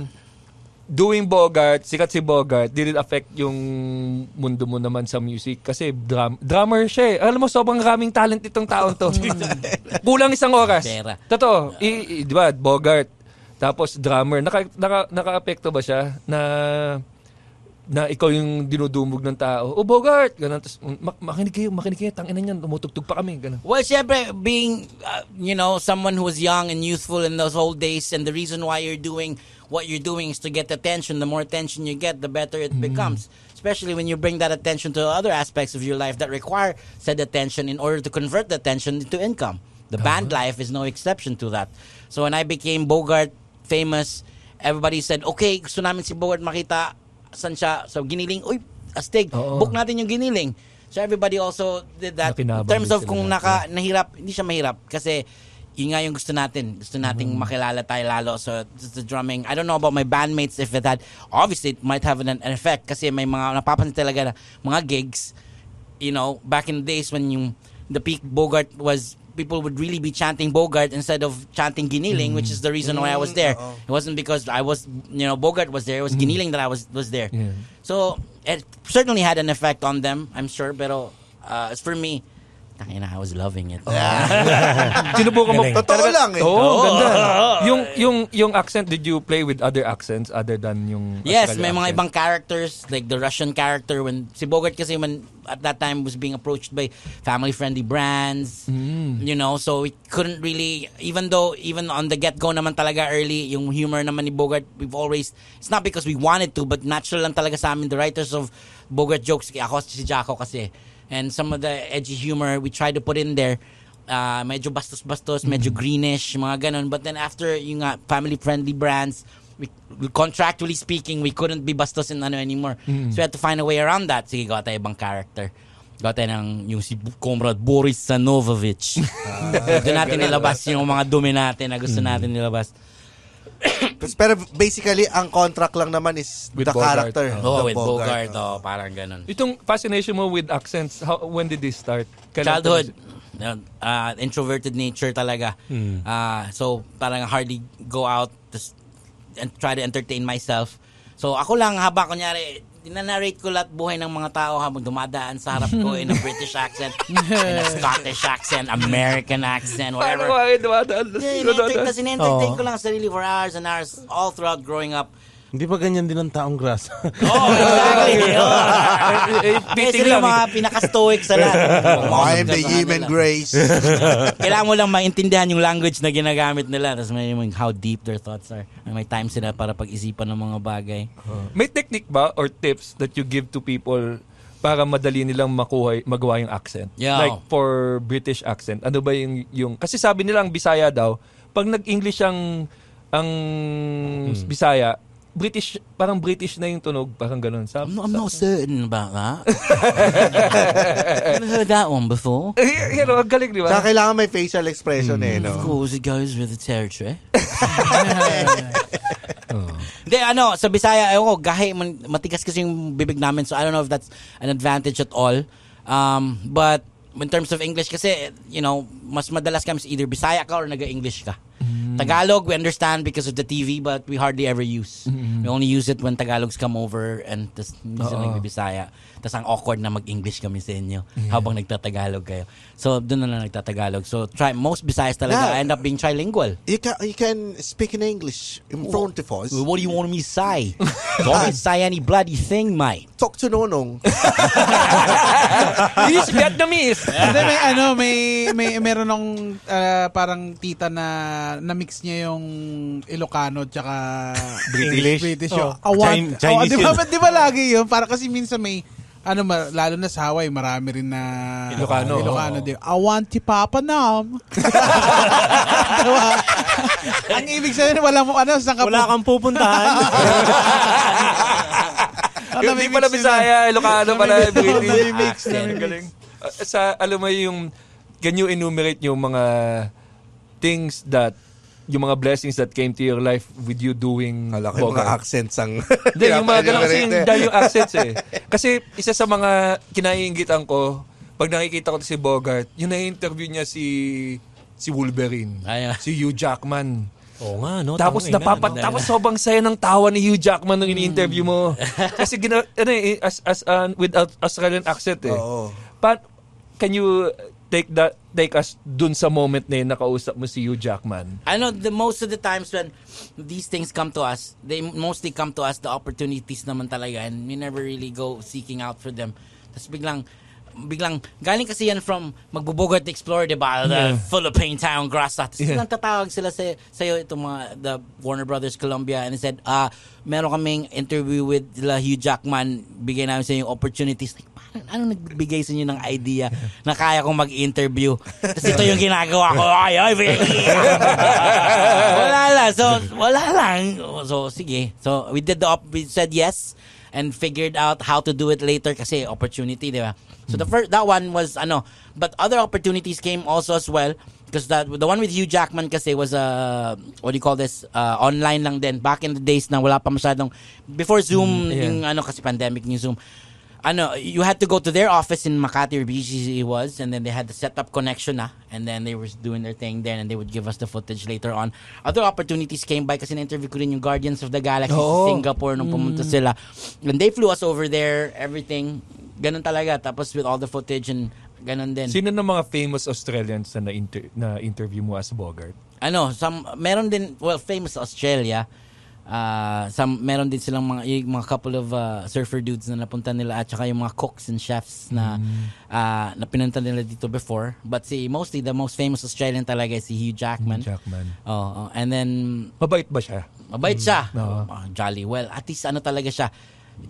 doing Bogart, sikat si Bogart, did it affect yung mundo mo naman sa music? Kasi drum, drummer siya eh. Alam mo, sobrang raming talent itong taon to. Kulang isang oras. Pera. Totoo. I, i- di ba, Bogart. Tapos drummer. Naka, naka, naka-apekto ba siya na na ikaw yung dinudumog ng tao. Oh, Bogart! Ganun. Tapos, mak- makinig kayo, makinig kayo. Tangina niyan, tumutugtog pa kami. Ganun. Well, syempre, being, uh, you know, someone who was young and youthful in those old days, and the reason why you're doing what you're doing is to get attention. The more attention you get, the better it becomes. Especially when you bring that attention to other aspects of your life that require said attention in order to convert the attention into income. The band life is no exception to that. So when I became Bogart famous, everybody said, okay, gusto namin si Bogart makita saan siya. So giniling, uy, astig, Oo. book natin yung giniling. So everybody also did that. In Nakinabang terms din of sila kung lahat. naka, nahirap, hindi siya mahirap kasi yun nga yung gusto natin. Gusto nating Mm-hmm. makilala tayo lalo. So, just the drumming. I don't know about my bandmates if it had, obviously, it might have an, an effect kasi may mga, napapansin talaga na mga gigs, you know, back in the days when yung, the peak Bogart was, people would really be chanting Bogart instead of chanting Giniling, which is the reason why I was there. It wasn't because I was, you know, Bogart was there. It was Giniling that I was, was there. Yeah. So, it certainly had an effect on them, I'm sure. But uh, as for me, tangina, I was loving it. Sinubukan mo. Galing. Totoo lang eh. Oo, ganda. Yung, yung, yung accent, did you play with other accents other than yung Yes, Australian may mga accent? ibang characters like the Russian character when si Bogart kasi when at that time was being approached by family friendly brands, Mm. you know, so we couldn't really even though even on the get go naman talaga early yung humor naman ni Bogart we've always it's not because we wanted to but natural lang talaga sa amin the writers of Bogart jokes ako si Jaco kasi and some of the edgy humor we tried to put in there uh, medyo bastos-bastos, medyo greenish, mga ganun. But then after yung nga, family-friendly brands, we, contractually speaking, we couldn't be bastos in ano anymore. So we had to find a way around that. Sige, gawa tayo ibang character. Gawa tayo ng yung si Comrade Boris Sanovovic. Doon natin nilabas yung mga dumi natin na gusto natin nilabas. Pero basically, ang contract lang naman is With the Bogart. character. Oh, the with Bogart, oh, parang ganun. Itong fascination mo with accents, how, when did this start? Kailan childhood uh, introverted nature talaga uh, so parang hardly go out and try to entertain myself so ako lang haba kunyari dinanarrate ko lahat buhay ng mga tao habang dumadaan sa harap ko in a British accent in a Scottish accent American accent Paano whatever ba kayo dumadaan? yeah, in-enter- Tapos in-entertain Oo. ko lang ang sarili for hours and hours all throughout growing up. Hindi ba ganyan din ang taong grasa? Oh, exactly. Oh. Eh, eh, Kaya sila lang. yung mga pinaka-stoic sa lahat. I am the human grace. Kailangan mo lang maintindihan yung language na ginagamit nila. Tapos may may how deep their thoughts are. May time sila para pag-isipan ng mga bagay. May technique ba or tips that you give to people para madali nilang makuha magawa yung accent? Yeah. Like for British accent, ano ba yung yung kasi sabi nila ang Bisaya daw, pag nag-English ang ang Bisaya, British parang British na yung tunog, parang ganun. Sabi, I'm, I'm not certain about that. Never heard that one before. Eh, Pero ang galing, di ba? Saka kailangan may facial expression eh, no? Of course, it goes with the territory. Hindi, ano, sa Bisaya, ayoko, gahi, man- matigas kasi yung bibig namin. So, I don't know if that's an advantage at all. Um, but, in terms of English kasi, you know, mas madalas kami either Bisaya ka or naga-English ka. Tagalog, we understand because of the TV, but we hardly ever use. Mm-hmm. We only use it when Tagalogs come over and tas minsan Oo. nagbibisaya. Tapos ang awkward na mag-English kami sa inyo habang nagtatagalog kayo. So, doon na lang nagtatagalog. So, try, most Bisayas talaga Yeah. end up being trilingual. You can, you can speak in English in front of us. What do you want me to say? Don't say any bloody thing, mate. Talk to Nonong. He's Vietnamese. Hindi, may ano, may, may meron ng parang tita na na-mix niya yung Ilocano tsaka British. British Oh. yung awan. Chin- Chinese oh, di ba, di ba lagi yun? Para kasi minsan may ano lalo na sa Hawaii, marami rin na Ilocano. Ilocano din. I want ti Papa Nam. diba? Ang ibig sabihin, wala mo ano, saan ka Wala kang pupuntahan. Ano, Hindi pala. Bisaya, Ilocano pala, British. Namimix, Ah, namimix. Uh, sa, alam mo yung, can you enumerate yung mga things that, yung mga blessings that came to your life with you doing yung mga accents ang... Hindi, yung mga ganun kasi yung, dahil yung accents eh. Kasi isa sa mga kinaiingitan ko, pag nakikita ko si Bogart, yung na-interview niya si si Wolverine, Ay, ah. si Hugh Jackman. Oo nga, no? Tapos Tangina, napapat no? tapos sobrang saya ng tawa ni Hugh Jackman nung ini-interview mo. Kasi gina, ano eh, as as uh, with Aus- Australian accent eh. Oo. But can you take that take us dun sa moment na yun, nakausap mo si Hugh Jackman? I know the most of the times when these things come to us, they mostly come to us the opportunities naman talaga and we never really go seeking out for them. Tapos biglang biglang galing kasi yan from magbubogart explore, 'di ba? The Philippine town grass. Tapos Yeah. biglang tatawag sila sa sa'yo itong mga the Warner Brothers Columbia and they said, ah, meron kaming interview with la Hugh Jackman, bigay namin sa yung opportunities. Like, ano nagbigay sa inyo ng idea na kaya kong mag-interview? Tapos ito yung ginagawa ko. Ay, ay, wala lang. So, wala lang. So, sige. So, we did the, op- we said yes and figured out how to do it later kasi opportunity, di ba? So, the first, that one was, ano, but other opportunities came also as well because that the one with Hugh Jackman kasi was uh, what do you call this uh, online lang din back in the days na wala pa masyadong before Zoom yeah. yung ano kasi pandemic yung Zoom ano, you had to go to their office in Makati or BGC was, and then they had to set up connection na, and then they were doing their thing there, and they would give us the footage later on. Other opportunities came by kasi na-interview ko rin yung Guardians of the Galaxy Oo. sa Singapore nung pumunta sila. And they flew us over there, everything. Ganun talaga. Tapos with all the footage and ganun din. Sino ng mga famous Australians na na-inter- na-interview mo as Bogart? ano, some meron din well famous Australia. Uh, some meron din silang mga yung mga couple of uh, surfer dudes na napunta nila at saka yung mga cooks and chefs na uh, na pinunta nila dito before. But si mostly the most famous Australian talaga si Hugh Jackman. Hugh Jackman. Oh, oh. and then Mabait ba siya? Mabait siya. Oo. Ah, jolly well. At least ano talaga siya.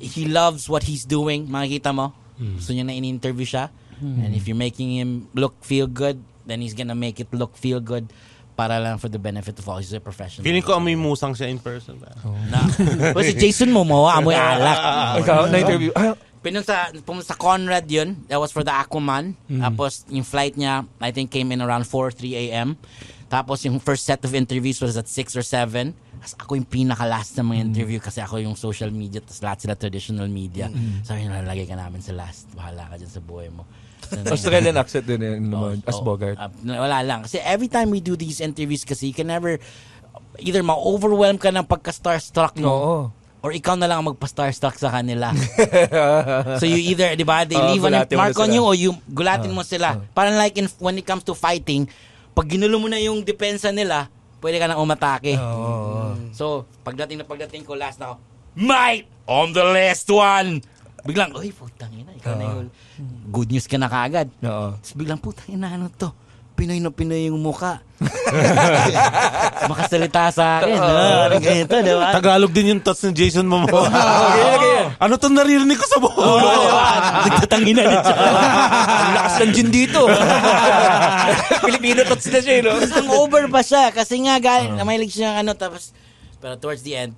He loves what he's doing. Makikita mo. Gusto niya na in-interview siya. And if you're making him look feel good, then he's gonna make it look feel good para lang for the benefit of all. He's a professional. Feeling ko amoy musang siya in person. na. Well, si Jason Momoa, amoy alak. Ikaw, na-interview. Ah, Pinunta pumunta sa Conrad yun. That was for the Aquaman. Tapos yung flight niya, I think came in around 4, 3 a.m. Tapos yung first set of interviews was at 6 or 7. Tapos ako yung pinaka-last na mga interview kasi ako yung social media tapos lahat sila traditional media. Sabi nila, lalagay ka namin sa last. Bahala ka dyan sa buhay mo. Australian accent din eh, as Oh, Bogart. ah, wala lang. Kasi every time we do these interviews kasi you can never either ma-overwhelm ka ng pagka-starstruck mo Oo. or ikaw na lang ang magpa-starstruck sa kanila. so you either, di ba, they Oo, leave an mark on you or you gulatin mo sila. Parang like in, when it comes to fighting, pag ginulo mo na yung depensa nila, pwede ka na umatake. Oo. So, pagdating na pagdating ko, last na ako, Mate! I'm the last one! Biglang, uy, putang ina, ikaw na yung good news ka na kagad. Oo. Tapos biglang, putang ina, ano to? Pinoy na Pinoy yung muka. Makasalita sa akin. Uh, ano ganito, di ba? Tagalog din yung touch ni Jason Momoa. ano to naririnig ko sa buo? Nagtatangin na din siya. Ang lakas ng gin dito. Filipino tots na siya, eh, no? Tapos ang over pa siya. Kasi nga, galing, uh. siya ano. Tapos, pero towards the end,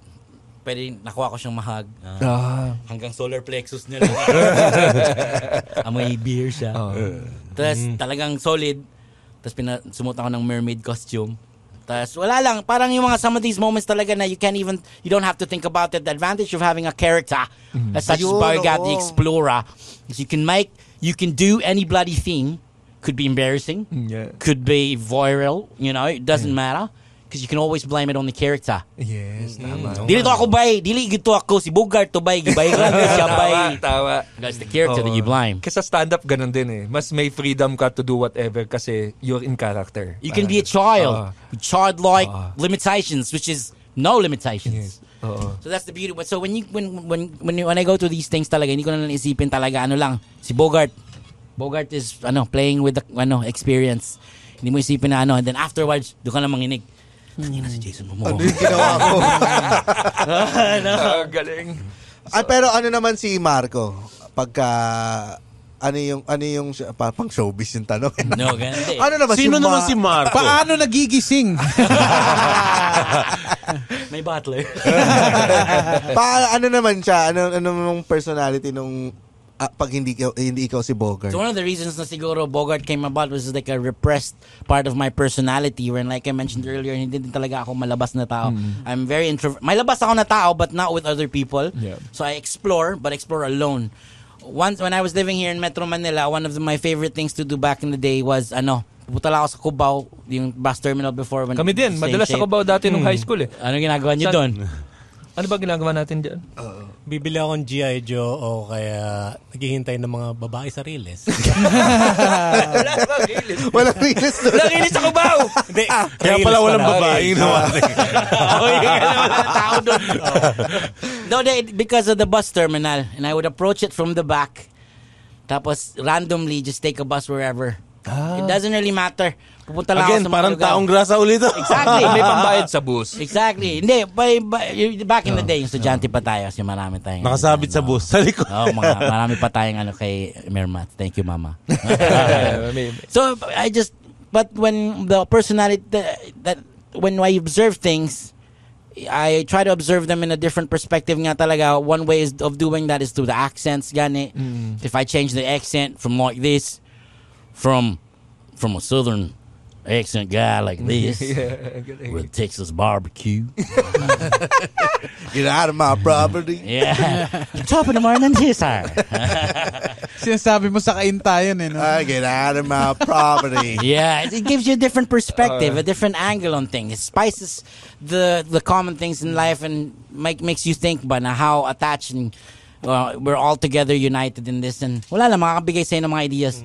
pwede nakuha ko siyang mahag. Ah, Ah. hanggang solar plexus niya lang. Amoy beer siya. Tapos talagang solid. Tapos pina- sumuot ako ng mermaid costume. Tapos wala lang, parang yung mga some of these moments talaga na you can't even, you don't have to think about it. The advantage of having a character as such as Ayun, Bargat the oo. Explorer is you can make, you can do any bloody thing. Could be embarrassing. Yeah. Could be viral, you know, it doesn't matter. Because you can always blame it on the character. Yes, tama. Dili to ako bay, dili gito ako si Bogart to bay, gibay lang siya bay. Tama, tama. That's the character that you blame. Kasi sa stand-up, ganun din eh. Mas may freedom ka to do whatever kasi you're in character. You can be a Parang- child Oo. with childlike Ah. limitations, which is no limitations. Oo. So that's the beauty. So when you when when when, when I go to these things talaga, hindi ko na lang isipin talaga ano lang si Bogart. Bogart is ano playing with the ano experience. Hindi mo isipin na ano and then afterwards doon ka na manginig. Tangina na si Jason Momoa. Ano yung ginawa ko? Ah, galing. Ay, pero ano naman si Marco? Pagka ano yung ano yung pa, pang showbiz yung tanong. No, ganun ano naman Sino si naman Ma- si Marco? Paano nagigising? May butler. pa ano naman siya? Ano ano yung personality nung ah, pag hindi ikaw- hindi ikaw si Bogart? So one of the reasons na siguro Bogart came about was like a repressed part of my personality when like I mentioned earlier, hindi din talaga ako malabas na tao. I'm very introvert. May labas ako na tao but not with other people. Yeah. So I explore but explore alone. Once when I was living here in Metro Manila, one of the, my favorite things to do back in the day was ano, pupunta lang ako sa Cubao, yung bus terminal before when Kami din, madalas shape. sa Cubao dati nung high school eh. Ano ginagawa niyo doon? Ano ba ginagawa natin dyan? Bibili akong G.I. Joe o kaya naghihintay ng mga babae sa Riles. Walang rilis doon. Nakinis sa Cubao! Hindi, Kaya Riles pala walang pala. babae ginawa. oh, yung ano, wala tao doon. No, they, because of the bus terminal. And I would approach it from the back. Tapos randomly just take a bus wherever. It doesn't really matter. Pupunta lang Again, ako sa mga parang lugar. taong grasa ulit. Exactly. May pambayad sa bus. Exactly. Hindi, by, by, back in the day, yung estudyante pa tayo kasi marami tayong... Nakasabit sa ano, bus. Sa likod. Oo, mga, marami pa tayong ano kay Mermat. Thank you, Mama. So I just, but when the personality that, that when I observe things, I try to observe them in a different perspective. Nga talaga, one way is of doing that is through the accents. Gani, if I change the accent from like this, from from a southern accent guy like this Yeah, galing. with Texas barbecue. Get out of my property. Yeah, top of the morning, here, sir. Sinasabi mo sa kaintayan eh. No? Ah, get out of my property. yeah, it, it gives you a different perspective, a different angle on things. It spices the the common things in life and make makes you think about how attached and uh, we're all together united in this and wala lang makakabigay sa'yo ng mga ideas.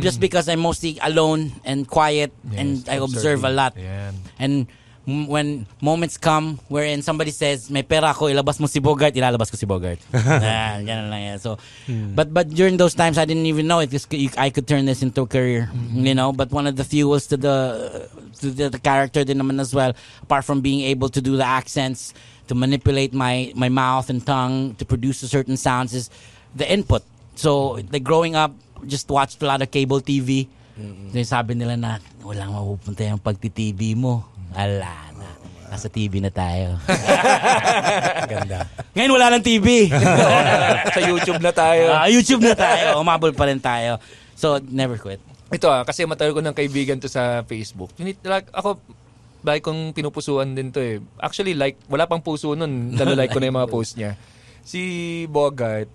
Just because I'm mostly alone and quiet and I observe a lot. Yan. and when moments come wherein somebody says may pera ako ilabas mo si Bogart ilalabas ko si Bogart. Ah, ganun lang yan. So but but during those times I didn't even know it I could turn this into a career you know? But one of the fuels to the to the, the character din naman as well apart from being able to do the accents to manipulate my my mouth and tongue to produce certain sounds is the input. So like growing up just watched a lot of cable TV mm sabi nila na walang mapupunta yung pagti-TV mo. Ala na. Nasa TV na tayo. Ganda. ngayon wala ng TV sa YouTube na tayo. Ah, YouTube na tayo. Umabol pa rin tayo. So never quit. Ito ah, kasi matagal ko ng kaibigan to sa Facebook. Like, ako, like kong pinupusuan din to eh. Actually, like, wala pang puso nun. Lalo-like ko na yung mga post niya. Si Bogart,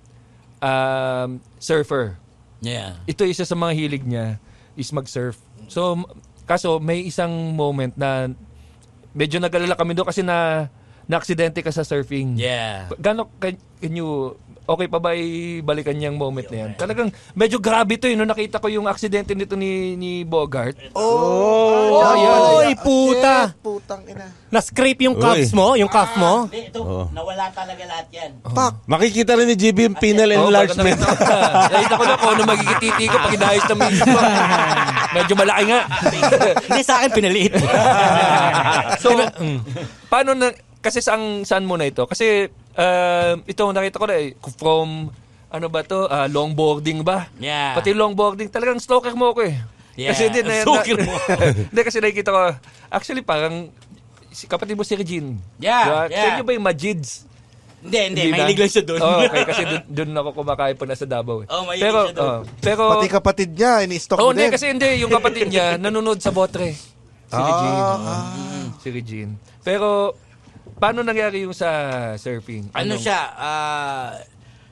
um, surfer. yeah Ito isa sa mga hilig niya is mag-surf. So, kaso may isang moment na medyo nag-alala kami doon kasi na na-aksidente ka sa surfing. yeah Gano'n can, can you, okay pa ba ibalikan niyang moment na yan? Talagang medyo grabe to eh. Nung nakita ko yung aksidente nito ni, ni Bogart. Oh, Oy, puta! Putang ina. Na-scrape yung Uy. cuffs mo, yung cuff mo. Hindi, ito Oh. nawala talaga lahat yan Fuck. Makikita rin ni GB yung penal Oh, enlargement. bago nakita- Nakita ko na kung ano magiging titi ko pag inayos na mismo. Medyo malaki nga. hindi sa akin pinaliit so, paano na, kasi saan, saan mo na ito? Kasi, uh, ito, nakita ko na eh, from, ano ba to, Ah, longboarding ba? Yeah. Pati longboarding, talagang stalker mo ako eh. Yeah, Kasi din, na, stalker na- mo. Hindi, kasi nakikita ko, actually parang, si kapatid mo si Regine. Yeah, Diba? yeah. Sa inyo ba yung Majids? hindi hindi Hindi na? mahilig lang siya doon Oh, okay, kasi dun ako kumakain pa nasa Davao eh. Oh, mahilig pero, siya dun. oh, pero, Pati kapatid niya, ini-stock oh, mo hindi, din. kasi hindi, yung kapatid niya, nanonood sa Botre. Si Regine. Ah, Si Regine. Pero, paano nangyari yung sa surfing? ano Anong- siya ah,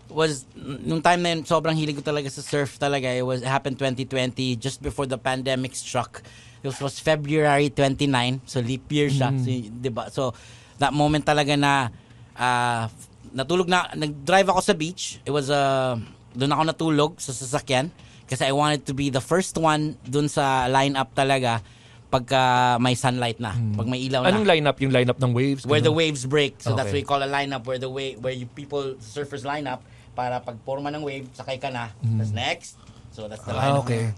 was nung time na yun sobrang hilig ko talaga sa surf talaga it was it happened 2020 just before the pandemic struck It was February 29, so leap year siya. So, 'di ba? So that moment talaga na ah, natulog na nag-drive ako sa beach. It was uh, doon ako natulog sa sasakyan kasi I wanted to be the first one doon sa lineup talaga pagka may sunlight na, pag may ilaw na Anong lineup? Yung lineup ng waves? where the waves break. So that's Okay. what we call a lineup where the way where you people surfers line up para pag forma ng wave sakay ka na. That's next. So that's the Ah, lineup. okay.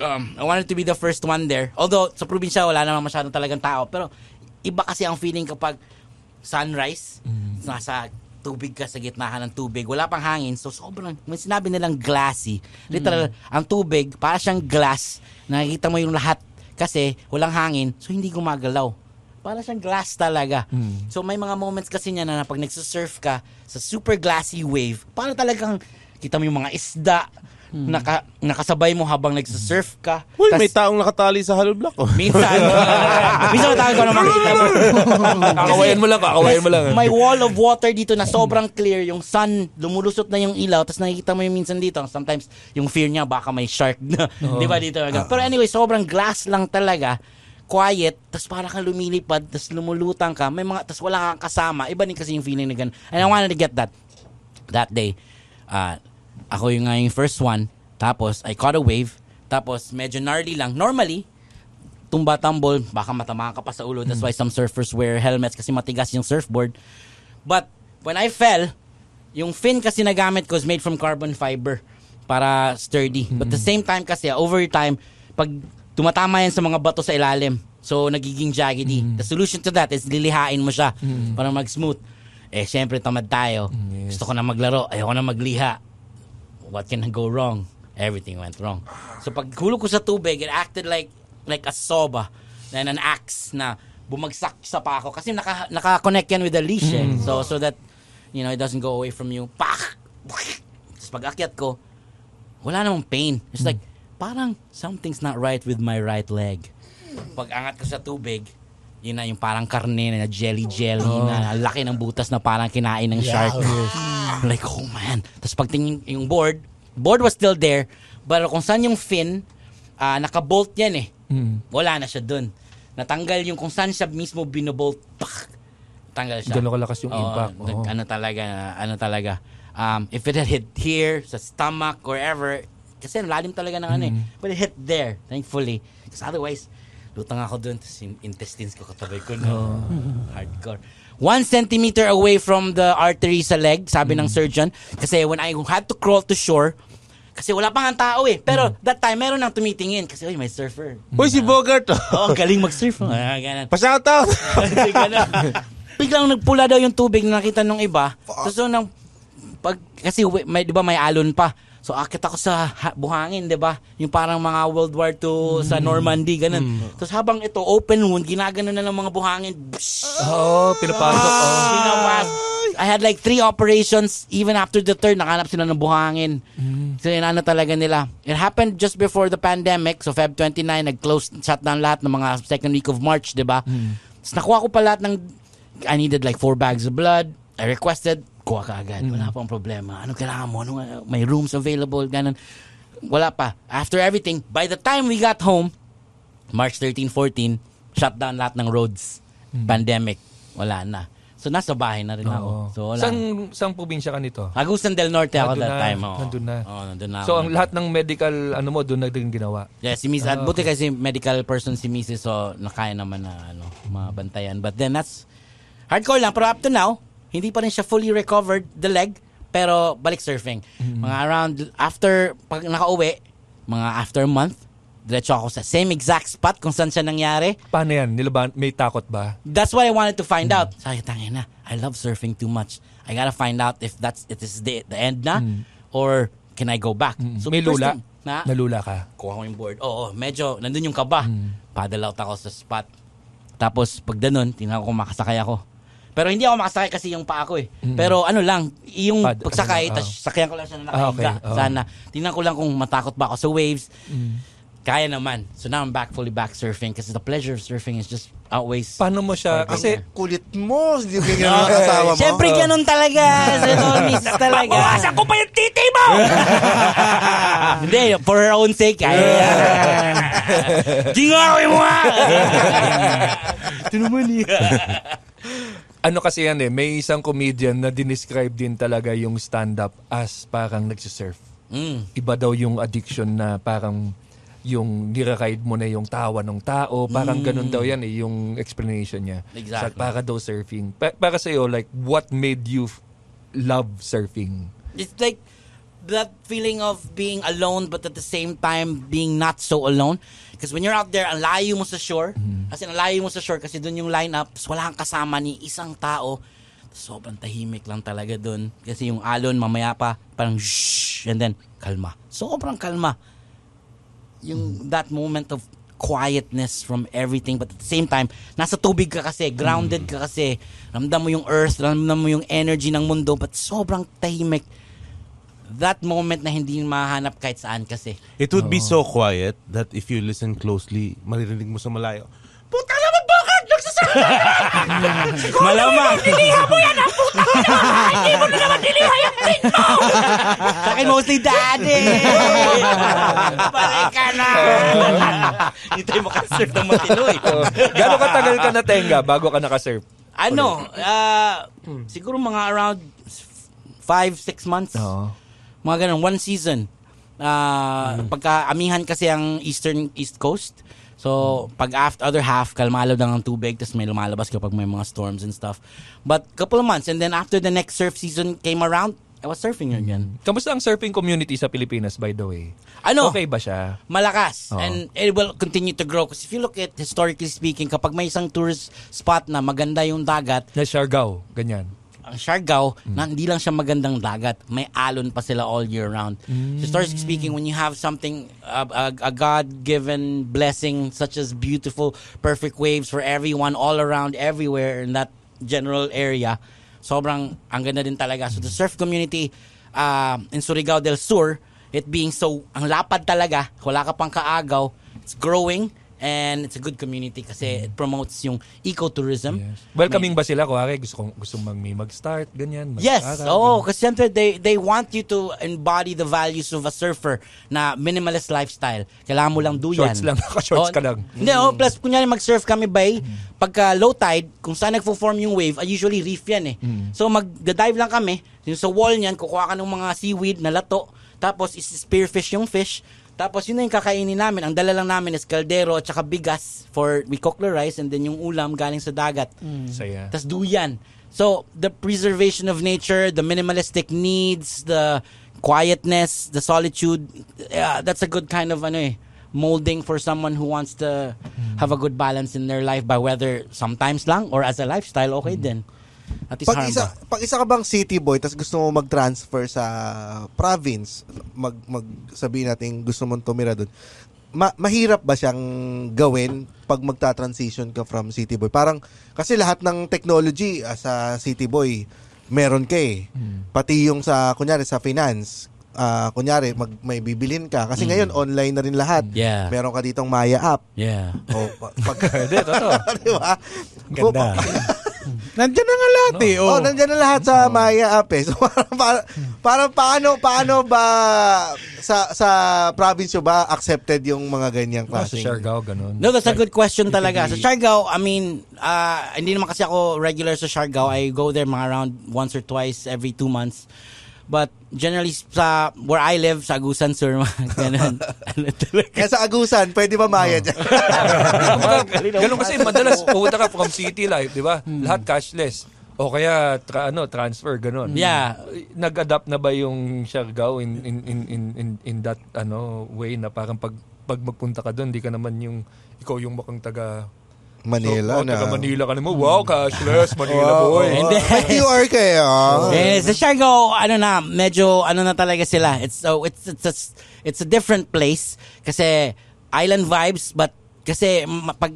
Um, I wanted to be the first one there. Although sa probinsya wala naman masyadong talagang tao, pero iba kasi ang feeling kapag sunrise, nasa tubig ka sa gitnahan ng tubig, wala pang hangin, so sobrang, may sinabi nilang glassy. Literal, ang tubig, para siyang glass, nakikita mo yung lahat kasi walang hangin, so hindi gumagalaw. Para siyang glass talaga. So may mga moments kasi niya na pag nagsusurf ka sa super glassy wave, para talagang kita mo yung mga isda, naka, nakasabay mo habang nagsusurf ka. Uy, Tas- may taong nakatali sa hollow block. Oh. Minsan, minsan matagal ko na makita mo. Kakawayan mo lang, kakawayan mo lang. May wall of water dito na sobrang clear. Yung sun, lumulusot na yung ilaw. Tapos nakikita mo yung minsan dito. Sometimes, yung fear niya, baka may shark na. Di ba dito? Pero anyway, sobrang glass lang talaga. Quiet, tapos parang kang lumilipad, tapos lumulutang ka, may mga, tapos wala kang kasama. Iba din kasi yung feeling na ganun. And I wanted to get that that day. Uh, ako yung nga yung first one. Tapos, I caught a wave. Tapos, medyo gnarly lang. Normally, tumba-tumble, baka matamaan ka pa sa ulo. That's why some surfers wear helmets kasi matigas yung surfboard. But, when I fell, yung fin kasi na gamit ko is made from carbon fiber para sturdy. But the same time kasi, over time, pag tumatama yan sa mga bato sa ilalim, so nagiging jaggedy. The solution to that is lilihain mo siya para mag-smooth. Eh, syempre, tamad tayo. Gusto ko na maglaro. Ayoko na magliha. What can go wrong? Everything went wrong. So pag hulog ko sa tubig, it acted like like a soba and an axe na bumagsak sa pako kasi naka naka-connect yan with the leash eh. So so that you know it doesn't go away from you. Pak! Tapos pag akyat ko, wala namang pain. It's like parang something's not right with my right leg. Pag angat ko sa tubig, yun na yung parang karne na jelly jelly na laki ng butas na parang kinain ng shark. I'm like, oh man. Tapos pagtingin yung board, board was still there, but kung saan yung fin, ah, naka-bolt yan eh. Wala na siya dun. Natanggal yung kung saan siya mismo binobolt, pak! Tanggal siya. Ganun kalakas yung Oo, impact. Oo. ano talaga, ano talaga. Um, if it had hit here, sa stomach, wherever, kasi ang lalim talaga ng ano eh. But it hit there, thankfully. Because otherwise, lutang ako dun, tapos yung intestines ko katabi ko na. Hardcore. One centimeter away from the artery sa leg, sabi ng surgeon. Kasi when I had to crawl to shore, kasi wala pang ang tao eh. Pero that time, meron nang tumitingin. Kasi, uy, may surfer. Uy, si Bogart. oh. Oo, oh, galing mag-surf. Ah, ganun. Pa-shout out. Biglang nagpula daw yung tubig na nakita nung iba. Tapos so, nang, pag, kasi may, di ba may alon pa. So akit ako sa ha- buhangin, di ba? Yung parang mga World War II sa Normandy, ganun. Tapos habang ito, open wound, ginagano na ng mga buhangin. Oo, pinapasok. oo. Ginawas. I had like three operations even after the third nakanap sila ng buhangin. So yun ano talaga nila. It happened just before the pandemic. So Feb 29 nag-close shutdown lahat ng mga second week of March, 'di ba? Tapos nakuha ko pa lahat ng I needed like four bags of blood. I requested, kuha ka agad. Wala pang problema. Ano kailangan mo? Ano, may rooms available, ganun. Wala pa. After everything, by the time we got home, March 13, 14, shutdown lahat ng roads. Pandemic. Wala na. So nasa bahay na rin ako. Oo. So wala. Saan, saan probinsya ka nito? Agusan del Norte ako Nandun that na. time. Oo. Nandun na. Oo, nandun na So, ako. ang lahat ng medical, ano mo, doon na din ginawa. Yeah, si Miss, at Ah, buti kasi medical person si Mrs. So, nakaya naman na ano, mabantayan. But then that's hardcore lang. Pero up to now, hindi pa rin siya fully recovered the leg. Pero balik surfing. Mm-hmm. Mga around, after, pag nakauwi, mga after month, diretso ako sa same exact spot kung saan siya nangyari. Paano yan? Nilaban, may takot ba? That's what I wanted to find Mm. out. Sabi, tangin na, I love surfing too much. I gotta find out if that's this is the, the end na or can I go back. So, Mm. may lula? thing, na, Nalula ka? kuha ko yung board. Oo, medyo, nandun yung kaba. Paddle out ako sa spot. Tapos, pag ganun, tingnan ko kung makasakay ako. Pero hindi ako makasakay kasi yung paa ko eh. Pero ano lang, yung Pad- pagsakay, ano, tapos sakyan ko lang siya na Ah, nakahiga. okay. Oo. Sana. Tingnan ko lang kung matakot ba ako sa waves. kaya naman. So now I'm back fully back surfing because the pleasure of surfing is just outweighs. Paano mo siya? Kasi Kulit mo. Hindi mo ganyan ang asawa mo. Siyempre, ganun talaga. Sa all misis talaga. Bawasan ko pa yung titi mo! Hindi, for her own sake. Ay, Gingawi mo nga! Tinuman niya. ano kasi yan eh, may isang comedian na dinescribe din talaga yung stand-up as parang nagsisurf. Mm. Iba daw yung addiction na parang yung nire-ride mo na yung tawa ng tao. Parang ganun daw yan eh, yung explanation niya. Exactly. Sa, para daw surfing. Pa- para sa'yo, like, what made you love surfing? It's like that feeling of being alone but at the same time being not so alone. Because when you're out there, ang layo mo sa shore. Kasi ang layo mo sa shore kasi doon yung lineup. Tapos wala kang kasama ni isang tao. Sobrang tahimik lang talaga doon. Kasi yung alon, mamaya pa, parang shh, and then, kalma. Sobrang kalma. Yung that moment of quietness from everything but at the same time nasa tubig ka kasi grounded ka kasi ramdam mo yung earth ramdam mo yung energy ng mundo but sobrang tahimik that moment na hindi mahanap kahit saan kasi It would be so quiet that if you listen closely, maririnig mo sa malayo. Puta na magbakad! Nagsasabi! malamang diliha mo yan ang puta hindi mo na naman diliha yung brain mo sa akin mostly daddy balik ka na hindi tayo makasurf ng matino eh Gano'ng katagal ka na tenga bago ka nakasurf? ano ah, siguro mga around 5 6 months Oo. Mga ganun one season. Ah, pagka amihan kasi ang eastern east coast. So pag after other half kalmalo lang ang tubig tapos may lumalabas kapag may mga storms and stuff. But couple of months and then after the next surf season came around I was surfing again. Kamusta ang surfing community sa Pilipinas, by the way? ano? Okay ba siya? malakas. Oo. and it will continue to grow because if you look at historically speaking kapag may isang tourist spot na maganda yung dagat Na Siargao, ganyan. Ang Siargao, Mm. na hindi lang siya magandang dagat, may alon pa sila all year round. Mm. Historically speaking, when you have something, a, a, a God-given blessing such as beautiful, perfect waves for everyone, all around, everywhere in that general area, sobrang ang ganda din talaga. So the surf community uh, in Surigao del Sur, it being so, ang lapad talaga, wala ka pang kaagaw, it's growing, and it's a good community kasi it promotes yung ecotourism. Yes. Welcoming ba sila? Kuwari, gusto, kong, gusto mag, may mag-start, ganyan. Yes. mag-aral, Oo, ganyan. kasi siyempre they, they want you to embody the values of a surfer na minimalist lifestyle. Kailangan mo lang duyan. Shorts lang, naka-shorts Oo, ka lang. Hindi, oh, plus kunyari mag-surf kami bay, pagka low tide, kung saan nagfo-form yung wave, ah, usually reef yan eh. So mag-dive lang kami, yung sa wall niyan, kukuha ka ng mga seaweed na lato, tapos is-spearfish yung fish, tapos yun na yung kakainin namin. Ang dala lang namin is kaldero at saka bigas for we cook the rice and then yung ulam galing sa dagat. Saya. Tas duyan. So, the preservation of nature, the minimalistic needs, the quietness, the solitude, yeah, that's a good kind of ano eh, molding for someone who wants to have a good balance in their life by whether sometimes lang or as a lifestyle, okay din. At least Pag harm isa, ba? pag isa ka bang city boy tapos gusto mo mag-transfer sa province, mag, mag sabihin natin gusto mong tumira doon. Ma- mahirap ba siyang gawin pag magta-transition ka from city boy? Parang kasi lahat ng technology ah, sa city boy meron ka eh. Pati yung sa kunyari sa finance, ah, kunyari mag may bibilin ka kasi ngayon online na rin lahat. Yeah. Meron ka ditong Maya app. Yeah. O pa- pag Hindi, totoo. Di ba? Ganda. Nandiyan na nga lahat eh. Oh, Oh. nandiyan na lahat sa Maya app eh. So parang, parang, parang paano paano ba sa sa province ba accepted yung mga ganyang Oh, sa klaseng? Siargao, ganun. No, that's a good question talaga. Sa Siargao, I mean, uh, hindi naman kasi ako regular sa Siargao. I go there mga around once or twice every two months. But generally, sa where I live, sa Agusan mga ganun. ano talaga. Kaya sa Agusan, pwede ba Maya dyan? Ganun kasi madalas pumunta ka from city life, di ba? Lahat cashless. O kaya tra, ano, transfer ganun. Yeah. Nag-adapt na ba yung Siargao in in in in in, in that ano way na parang pag pag magpunta ka doon, di ka naman yung ikaw yung mukhang taga Manila so, oh, na. taga Manila ka naman. Wow, cashless, Manila Wow, boy. oo. Hindi. May QR kayo. Eh, sa Siargao, ano na, medyo ano na talaga sila. It's so it's it's a, it's a different place kasi island vibes but kasi pag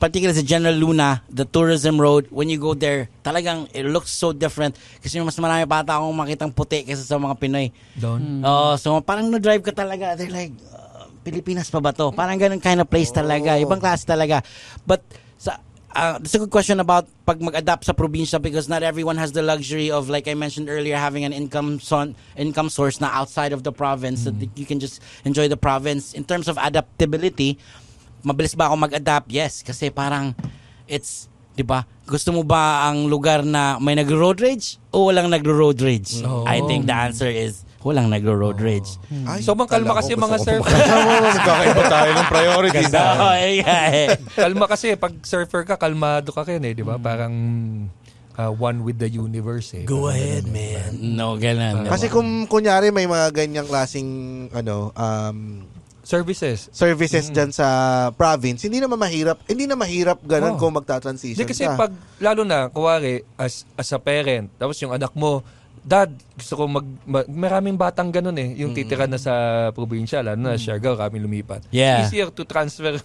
particularly sa General Luna, the tourism road, when you go there, talagang it looks so different kasi mas marami pa ata akong makitang puti kaysa sa mga Pinoy. Doon. Oh, so parang na-drive ka talaga. They're like, uh, Pilipinas pa ba to? Parang ganun kind of place talaga. Ibang klase talaga. But, sa, uh, that's a good question about pag mag-adapt sa probinsya because not everyone has the luxury of, like I mentioned earlier, having an income son, income source na outside of the province so that you can just enjoy the province. In terms of adaptability, mabilis ba ako mag-adapt? Yes, kasi parang it's 'di ba? Gusto mo ba ang lugar na may nagro-road rage o walang nagro-road rage? Oh. I think the answer is walang nagro-road rage. Ay, So, bang kalma kasi mga surfer. Magkakaiba tayo ng priorities. Oh, yeah, eh. kalma kasi, pag surfer ka, kalmado ka kin eh, di ba? Parang uh, one with the universe eh. Go Parang ahead, ganun, eh. man. No, ganun. Kasi kung kunyari may mga ganyang klaseng ano um Services. services dyan sa province, hindi naman mahirap, hindi na mahirap ganun Oh. kung magta-transition Hindi kasi ka. pag, lalo na, kuwari, as, as a parent, tapos yung anak mo, Dad, gusto ko mag, mag- maraming batang ganun eh, yung titira na sa probinsya, lalo na Siargao, kami lumipat. Yeah. Easier to transfer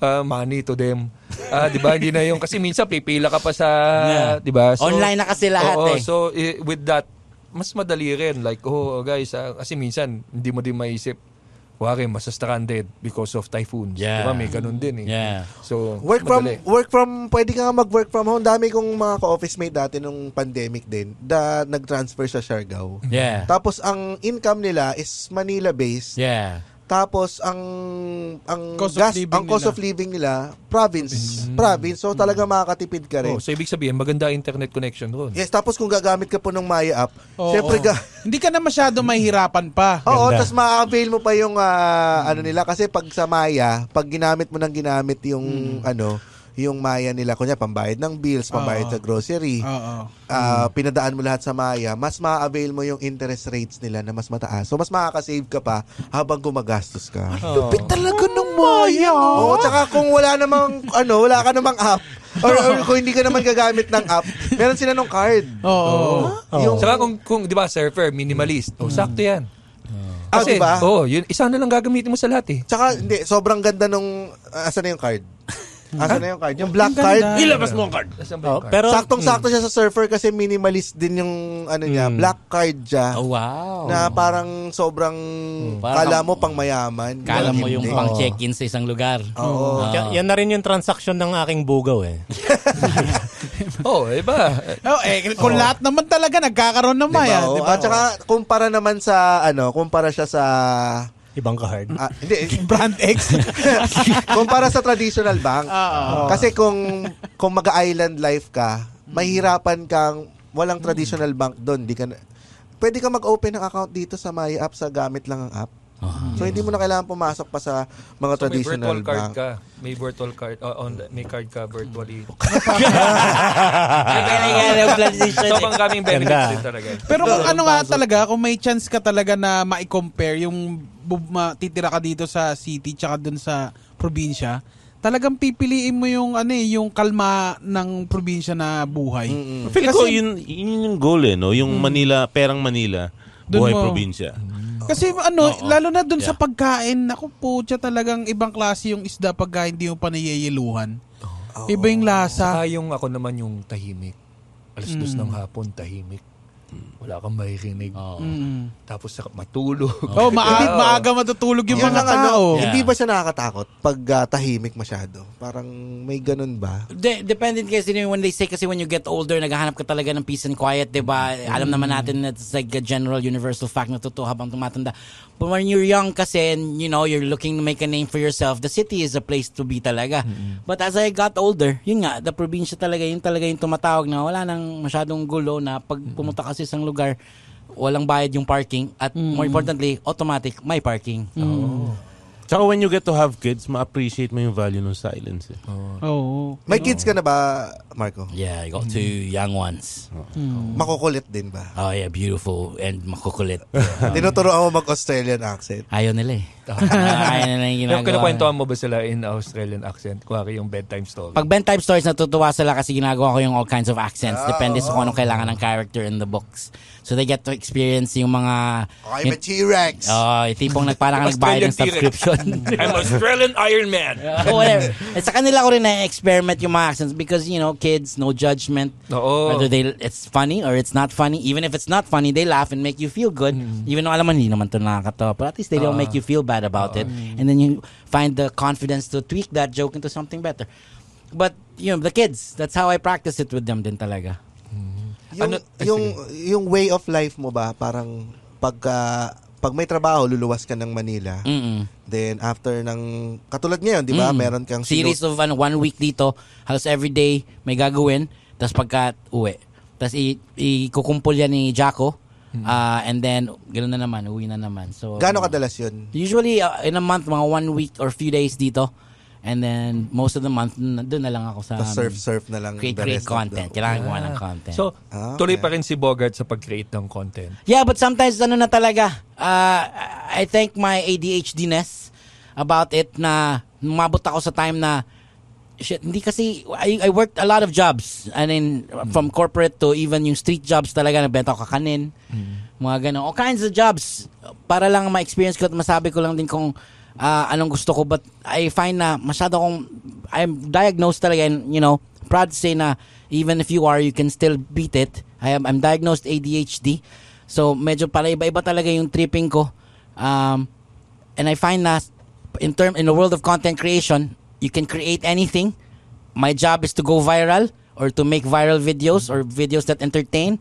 uh, money to them. Ah, 'di ba? Hindi na yung kasi minsan pipila ka pa sa, Yeah. 'di ba? Online na kasi lahat oo, eh. So eh, with that, mas madali rin like, oh guys, ah, kasi minsan hindi mo din maisip Kuwari, masa-stranded because of typhoons. Yeah. Di ba? May ganun din eh. Yeah. So, Work from madali. work from pwede ka nga mag-work from home. Dami kong mga ka-office mate dati nung pandemic din da nag-transfer sa Siargao. Yeah. Tapos ang income nila is Manila based. Yeah. Tapos ang ang Cost gas, ang cost nila. of living nila province, province. So talaga makakatipid ka rin. Oh, so ibig sabihin, maganda internet connection ron. Yes, tapos kung gagamit ka po ng Maya app, Oo. syempre ga Hindi ka na masyado mahihirapan pa. Oo, tapos ma-avail mo pa yung ah, ano nila kasi pag sa Maya, pag ginamit mo nang ginamit yung ano, yung Maya nila kunya pambayad ng bills, pambayad Oo. sa grocery. Oo. ah, pinadaan mo lahat sa Maya, mas ma-avail mo yung interest rates nila na mas mataas. So mas makaka-save ka pa habang gumagastos ka. Lupit talaga ng Maya. Oo, tsaka kung wala namang ano, wala ka namang app or, or kung hindi ka naman gagamit ng app, meron sila ng card. Oo. Yung Saka kung, kung di ba, surfer, minimalist. Oh, sakto yan. ah, Kasi, diba? oh, yun, isa na lang gagamitin mo sa lahat eh. Tsaka hindi, sobrang ganda nung ah, asan na yung card? Asan na yung card? Yung black Ang card. ganda. Ilabas mo ang card. Oh, pero Saktong-sakto siya sa surfer kasi minimalist din yung ano niya, black card siya. Oh, wow. Na parang sobrang Parang- kala mo pang mayaman. Kala mo Hindi. yung pang check-in sa isang lugar. Oo. Ah. Yan na rin yung transaction ng aking bugaw eh. Oh, iba. Oh, eh, kung lahat naman talaga nagkakaroon ng Diba? Maya, Oo. di ba? At saka kumpara naman sa ano, kumpara siya sa Ibang card. ah, hindi, Brand X. kumpara sa traditional bank. Oo. Kasi kung kung mag-island life ka, mahirapan kang walang traditional bank doon, di ka na, Pwede ka mag-open ng account dito sa My App sa gamit lang ang app. So hindi mo na kailangan pumasok pa sa mga So, may traditional virtual card bank. ka. May virtual card. uh, on, may card ka virtually. so, pang kaming benefits din talaga. Pero kung ano nga talaga, kung may chance ka talaga na ma-compare yung matitira ka dito sa city tsaka dun sa probinsya, talagang pipiliin mo yung ano eh, yung kalma ng probinsya na buhay. Feeling ko Kasi- yun, yun yung goal eh, no? Yung Manila, perang Manila, Dun buhay mo- probinsya. Kasi ano, Oo. lalo na dun sa Yeah. pagkain, ako po, siya talagang ibang klase yung isda pagka hindi mo pa nayeyeluhan. Iba yung lasa. Saka yung ako naman yung tahimik. Alas dos ng hapon, tahimik. Wala kang makikinig. Mm. Tapos matulog. Oh, maa- Oo. maaga matutulog yung Yun mga ano, tao. Yeah. hindi ba siya nakakatakot pag ah, tahimik masyado? Parang may ganun ba? De- dependent kasi when they say kasi when you get older, naghahanap ka talaga ng peace and quiet, di ba? Alam naman natin that it's like a general universal fact na totoo habang tumatanda. But when you're young kasi, and, you know, you're looking to make a name for yourself, the city is a place to be talaga. But as I got older, yun nga, the probinsya talaga, yun talaga yung tumatawag na wala nang masyadong gulo na pag pumunta kasi sa isang lugar, walang bayad yung parking at more importantly, automatic, may parking. Tsaka when you get to have kids, ma-appreciate mo yung value ng silence eh. Oo. May kids ka na ba, Marco? Yeah, I got two young ones. Makukulit din ba? Oh yeah, beautiful and makukulit. Tinuturoan mo mag-Australian accent. Ayaw nila eh. Ayaw nila yung Yung ginagawa. kinakwentuhan mo ba sila in Australian accent? Kuwari yung bedtime story. Pag bedtime stories, natutuwa sila kasi ginagawa ko yung all kinds of accents. Depende sa kung anong kailangan ng character in the books. So they get to experience yung mga... I'm a T-Rex. Oh, yung tipong nagparang ka nagbayad ng subscription. I'm Australian Iron Man. oh, whatever. At sa kanila ko rin na-experiment yung mga accents because, you know, kids, no judgment. Oo. Whether they, it's funny or it's not funny. Even if it's not funny, they laugh and make you feel good. Even though alam mo, hindi naman to nakakatawa. But at least they don't make you feel bad. Bad about it, and then you find the confidence to tweak that joke into something better. But you know, the kids, that's how I practice it with them din talaga. Yung, Ano- ay, yung, yung way of life mo ba, parang pagka, pag may trabaho, luluwas ka ng Manila. Mm-mm. Then after ng, katulad ngayon, di ba, Mm. meron kang series of ano, one week dito, halos every day may gagawin, tapos pagka uwi. Tapos i- ikukumpul yan ni Jaco, ah, and then ganoon na naman, uwi na naman. So Gaano kadalas yun? Usually uh, in a month, mga one week or few days dito. And then most of the month, doon na lang ako sa The surf-surf na lang. create, the create content. the- Kailangan gumawa ng content. So, Ah, tuloy okay. pa rin si Bogart sa pag-create ng content. Yeah, but sometimes ano na talaga, uh, I think my ADHD-ness about it na umabot ako sa time na shit, hindi kasi I, I worked a lot of jobs. I mean, from corporate to even yung street jobs talaga, nagbenta ko kakanin. Mga ganun. All kinds of jobs. Para lang ma-experience ko at masabi ko lang din kung ah, anong gusto ko. But I find na masyado kong, I'm diagnosed talaga and, you know, proud to say na even if you are, you can still beat it. I am, I'm diagnosed ADHD. So, medyo para iba-iba talaga yung tripping ko. Um, and I find na in term in the world of content creation, you can create anything. My job is to go viral or to make viral videos or videos that entertain.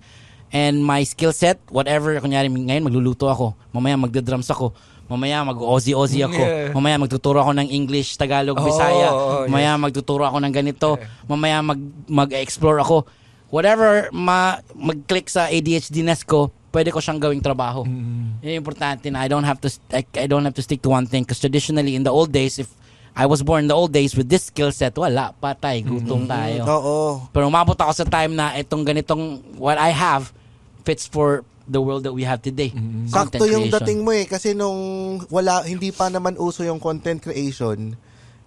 And my skill set, whatever, kunyari ngayon magluluto ako, mamaya magda-drums ako, mamaya mag-Aussie-Aussie ako, Yeah. mamaya magtuturo ako ng English, Tagalog, Bisaya, oo, mamaya magtuturo ako ng ganito, mamaya mag mag-explore ako. Whatever ma mag-click sa ADHD-ness ko, pwede ko siyang gawing trabaho. Yun yung importante na I don't have to I, I don't have to stick to one thing because traditionally in the old days if I was born in the old days with this skill set, wala, patay, gutom tayo. Oo. Pero umabot ako sa time na itong ganitong what I have fits for the world that we have today. Content Sakto yung creation. dating mo eh. Kasi nung wala, hindi pa naman uso yung content creation,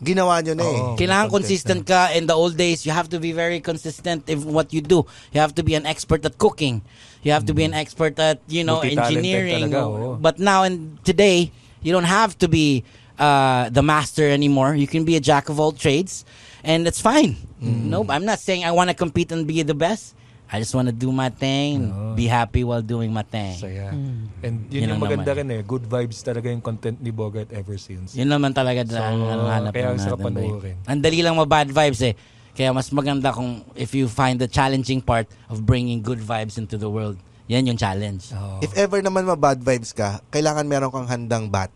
ginawa nyo na eh. Oo. Kailangan consistent ka. In the old days, you have to be very consistent in what you do. You have to be an expert at cooking. You have to be an expert at, you know, engineering. talaga, oo. But now and today, you don't have to be uh, the master anymore. You can be a jack of all trades. And that's fine. No, I'm not saying I want to compete and be the best. I just want to do my thing, be happy while doing my thing. Saya. Hmm. And Yun yun, yung maganda naman. rin eh. Good vibes talaga yung content ni Bogart ever since. Yun naman talaga so, hanap kaya ang natin. sarap panoorin. Ang dali lang ma-bad vibes eh. Kaya mas maganda kung if you find the challenging part of bringing good vibes into the world. Yan yung challenge. Oo. If ever naman ma-bad vibes ka, kailangan meron kang handang bat.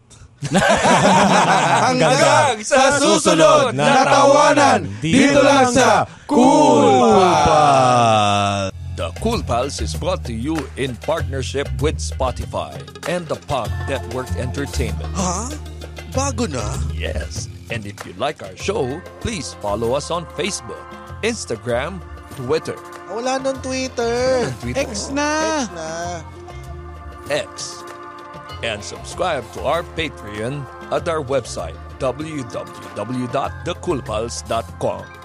Hanggang sa susunod na tawanan, dito lang sa Cool The Cool Pals is brought to you in partnership with Spotify and the Pop Network Entertainment. Ha? Bago na? Yes. And if you like our show, please follow us on Facebook, Instagram, Twitter, Wala nang Twitter. Twitter, X na. X na. X. And subscribe to our Patreon at our website, www.thecoolpals.com.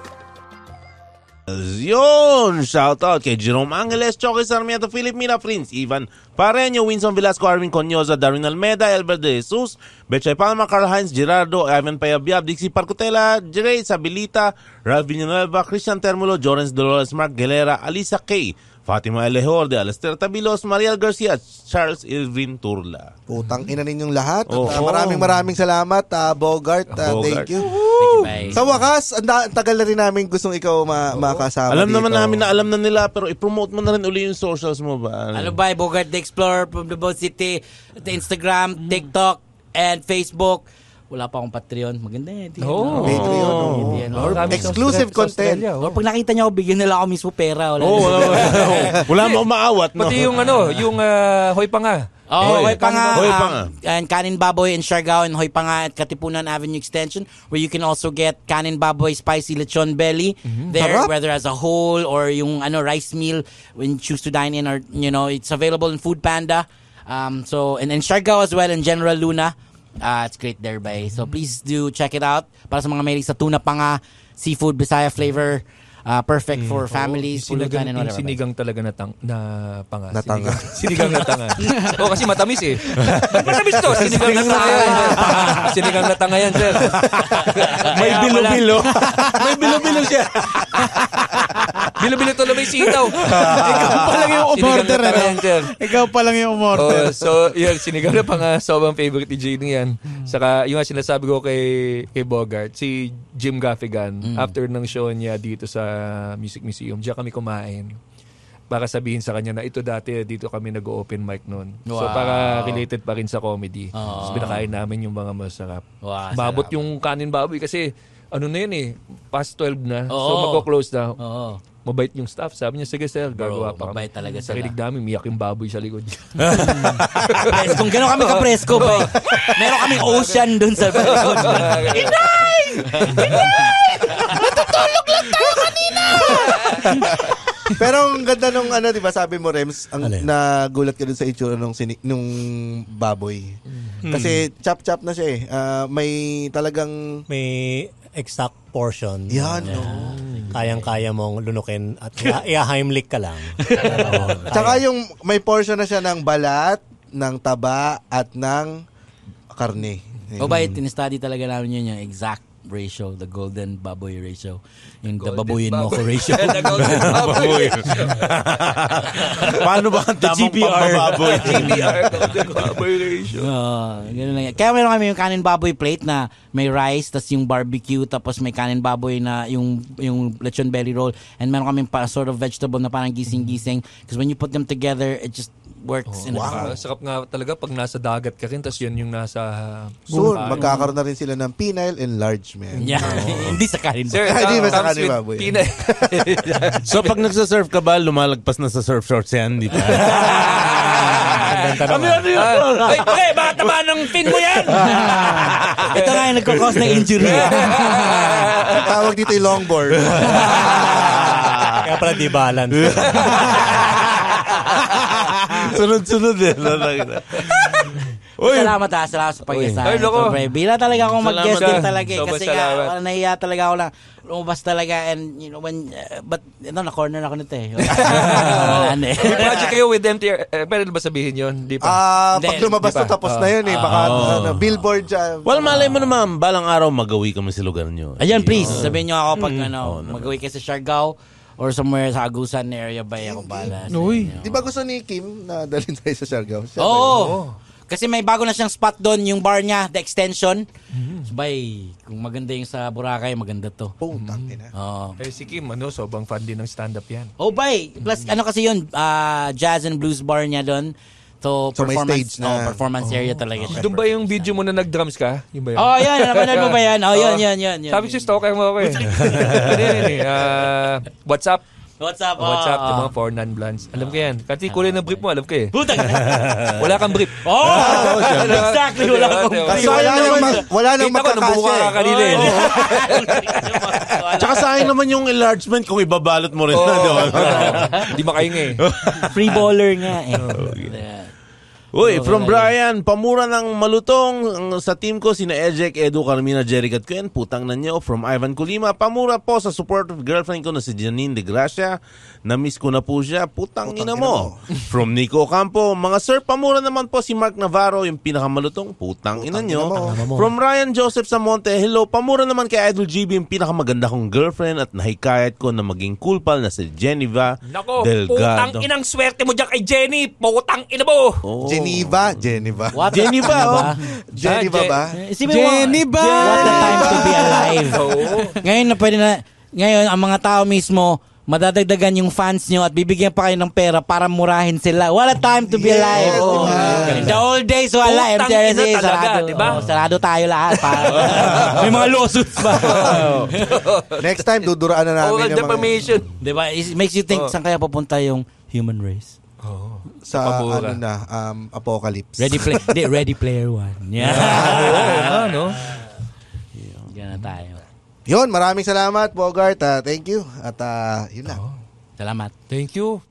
Yun! Shoutout kay Jerome Angeles, Choque Sarmiento, Philip Mira, Prince, Ivan Pareño, Winston Velasco, Arvin Conyoza, Darwin Almeda, Albert de Jesus, Betchay Palma, Carl Heinz, Gerardo, Ivan Payabyab, Dixie Parcutela, Jerry Sabilita, Ralph Villanueva, Christian Termulo, Jorens Dolores, Mark Galera, Alisa K, Fatima Alejor, de Alastair Tabilos, Mariel Garcia, Charles Irvin Turla. Putang ina ninyong lahat. Ah, maraming maraming salamat, ah, Bogart. Ah, Bogart. Thank you. Thank you, bye. Sa wakas, ang tagal na rin namin gustong ikaw ma- makasama Alam dito. naman namin na alam na nila, pero i-promote mo na rin uli yung socials mo ba? Ano ba, Bogart the Explorer from the Boat City, the Instagram, TikTok, and Facebook. Wala pa akong Patreon. Maganda yan. Di- Oh. Patreon, Oh. oh. Yan, Oh, Or, marami exclusive sa content. Australia, or oh. pag nakita niyo ako, bigyan nila ako mismo pera. Wala Oo, na. wala, wala, wala mo umaawat, no? Pati yung ano, yung uh, hoy pa nga. Oh, Hoy, Hoy pa nga. Hoy um, pa nga. and Kanin Baboy in Siargao and Hoy pa nga at Katipunan Avenue Extension where you can also get Kanin Baboy Spicy Lechon Belly there, Sarap. whether as a whole or yung ano rice meal when you choose to dine in or, you know, it's available in Food Panda. Um, so, and in Siargao as well in General Luna. Uh, it's great there, bay. So, please do check it out. Para sa mga mahilig sa tuna pa nga, seafood, Bisaya flavor, uh, perfect for families, Yung pulutan, sinigang, and yung whatever. sinigang talaga na, tang, na panga. Natanga. Sinigang, sinigang na tanga. oh, kasi matamis eh. matamis to. Sinigang na tanga yan. sinigang na tanga yan, sir. May bilo-bilo. May bilo-bilo siya. Bilo-bilo to na may sitaw. Ikaw pa lang yung umorder, Sinigang na. Ikaw pa lang yung umorder. Oh, so, yun, sinigaw na pa nga sobrang favorite ni Jane yan. Saka, yung nga sinasabi ko kay, kay Bogart, si Jim Gaffigan, after ng show niya dito sa Music Museum, diyan kami kumain para sabihin sa kanya na ito dati dito kami nag-open mic noon. So Wow. para related pa rin sa comedy. Oo. Tapos pinakain namin yung mga masarap. Wow, sarap. yung kanin baboy kasi ano na yun eh, past 12 na. So Oo. magko-close na. Oo. Mabait yung staff. Sabi niya, sige sir, gagawa Bro, pa kami. mabait talaga Sa sila. kilig namin, miyak yung baboy sa likod. Pres- Kung gano'n kami ka-presko, boy. Meron kaming ocean dun sa likod. Pero ang ganda nung ano, 'di ba, sabi mo Rems, ang yun? nagulat ka dun sa itsura nung sini- nung baboy. Kasi chop-chop na siya eh. Ah, may talagang May exact portion. yan, no. Kayang-kaya mong lunukin at i-Heimlich ka lang. Oo, Tsaka kaya. yung may portion na siya ng balat, ng taba at ng karne. O ba, tinistudy talaga namin yun yung exact ratio, the golden baboy ratio. Yung the baboyin mo ko ratio. The golden baboy. Paano ba ang tamang GBR. pambababoy? GBR, golden baboy ratio. Oo, ganun lang. Kaya meron kami yung kanin baboy plate na may rice, tas yung barbecue, tapos may kanin baboy na yung yung lechon belly roll, and meron kami pa sort of vegetable na parang gising-gising. Because when you put them together, it just works in a Wow. Sarap nga talaga pag nasa dagat ka rin, tapos yun yung nasa... Soon, magkakaroon na rin sila ng penile enlargement. Yeah. Hindi sa kanin Sir. Hindi ba sa comes kanin baboy? Pinay. So pag nagsasurf ka ba, lumalagpas na sa surf shorts yan, di ba? Magandang tanong, ah. Ay, okay, baka taba ng fin mo yan! Ito nga yung nagkakos ng injury. Tawag dito yung longboard. Kaya pala di balance. Sunod-sunod eh. Uy, salamat ha, salamat sa pag-guest ha. Ay, loko. Ito, pre. Bila talaga akong mag-guest din talaga eh. Kasi nga, nahiya talaga ako lang. Lumabas talaga and you know, when, uh, but, ito, na-corner ako nito eh. Wala na eh. May project kayo with MTR. Eh, pwede ba sabihin yun? Di pa. Ah, pag lumabas to tapos na yun eh. Baka ano, billboard dyan. well, malay mo naman, balang araw magawi kami sa lugar nyo. Ayan, please, sabihin nyo ako pag ano, mag-uwi kayo sa Siargao or somewhere sa Agusan area ba ako bala. sa Uy. inyo. Di ba gusto ni Kim na dalhin tayo sa Siargao? Siya Oo. Kasi may bago na siyang spot doon, yung bar niya, the extension. Mm-hmm. So, bay, kung maganda yung sa Boracay, maganda to. Putang ina. Oo. Eh, si Kim, ano, sobrang fan din ng stand-up yan. Oh, bay. Plus, ano kasi yun, ah, jazz and blues bar niya doon. So, So, may performance, stage na. oh, performance area talaga siya. Doon ba yung video mo na nag-drums ka? Yung ba yun? Oh, yan. Napanood mo ba yan? Oh, yun, yun, yun. yun. Sabi ko, stalker mo ako eh. Ano yun eh? ah, what's up? What's up? What's up? Oh. Yung mga four non-blondes. Alam ko yan. Kasi kulay ng brief mo, alam ko eh. Puta Wala kang brief. Oh! exactly. Wala akong Kasi wala nang, ma- wala nang Kita ko, nabubuka magkakasya ka eh. kanina eh. Tsaka sayang naman yung enlargement kung ibabalot mo rin na, di ba? Hindi makahinga eh. Free baller nga eh. Uy, from Brian, pamura ng malutong sa team ko, sina Ejek, Edu, Carmina, Jeric at Kuen, putang na niyo. From Ivan Kulima, pamura po sa supportive girlfriend ko na si Janine De Gracia. Na-miss ko na po siya, putang, ina mo. from Nico Campo, mga sir, pamura naman po si Mark Navarro, yung pinakamalutong, putang, ina niyo. From Ryan Joseph Samonte, hello, pamura naman kay Idol GB, yung pinakamaganda kong girlfriend at nahikayat ko na maging cool pal na si Geneva Nako, Delgado. putang inang swerte mo dyan kay Jenny. Putang ina mo. Oh. Geneva, Geneva. What? Geneva, oh. Geneva ba? Isipin mo, ba? What a time to be alive. Ngayon na pwede na, ngayon ang mga tao mismo, madadagdagan yung fans nyo at bibigyan pa kayo ng pera para murahin sila. What a time to be Yes, alive. diba? In the old days, wala. Putang MTRC, ina talaga, sarado. diba? Oh, sarado tayo lahat. Para, may mga lawsuits ba? Next time, duduraan na namin Oral yung mga, defamation. diba? It makes you think, Oh. saan kaya papunta yung human race? Sa Pabura. ano na, um, apocalypse. Ready, play, di, ready Player One. Yeah. Oo, ano? Yan na tayo. Yun, maraming salamat, Bogart. Ah, thank you. At ah, yun lang. Salamat. Thank you.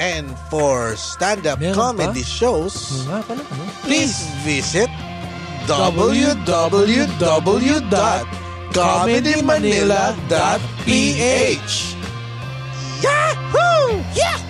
And for stand-up Meron comedy shows, Nga pala, ano? please visit www.comedymanila.ph Yahoo! Yeah!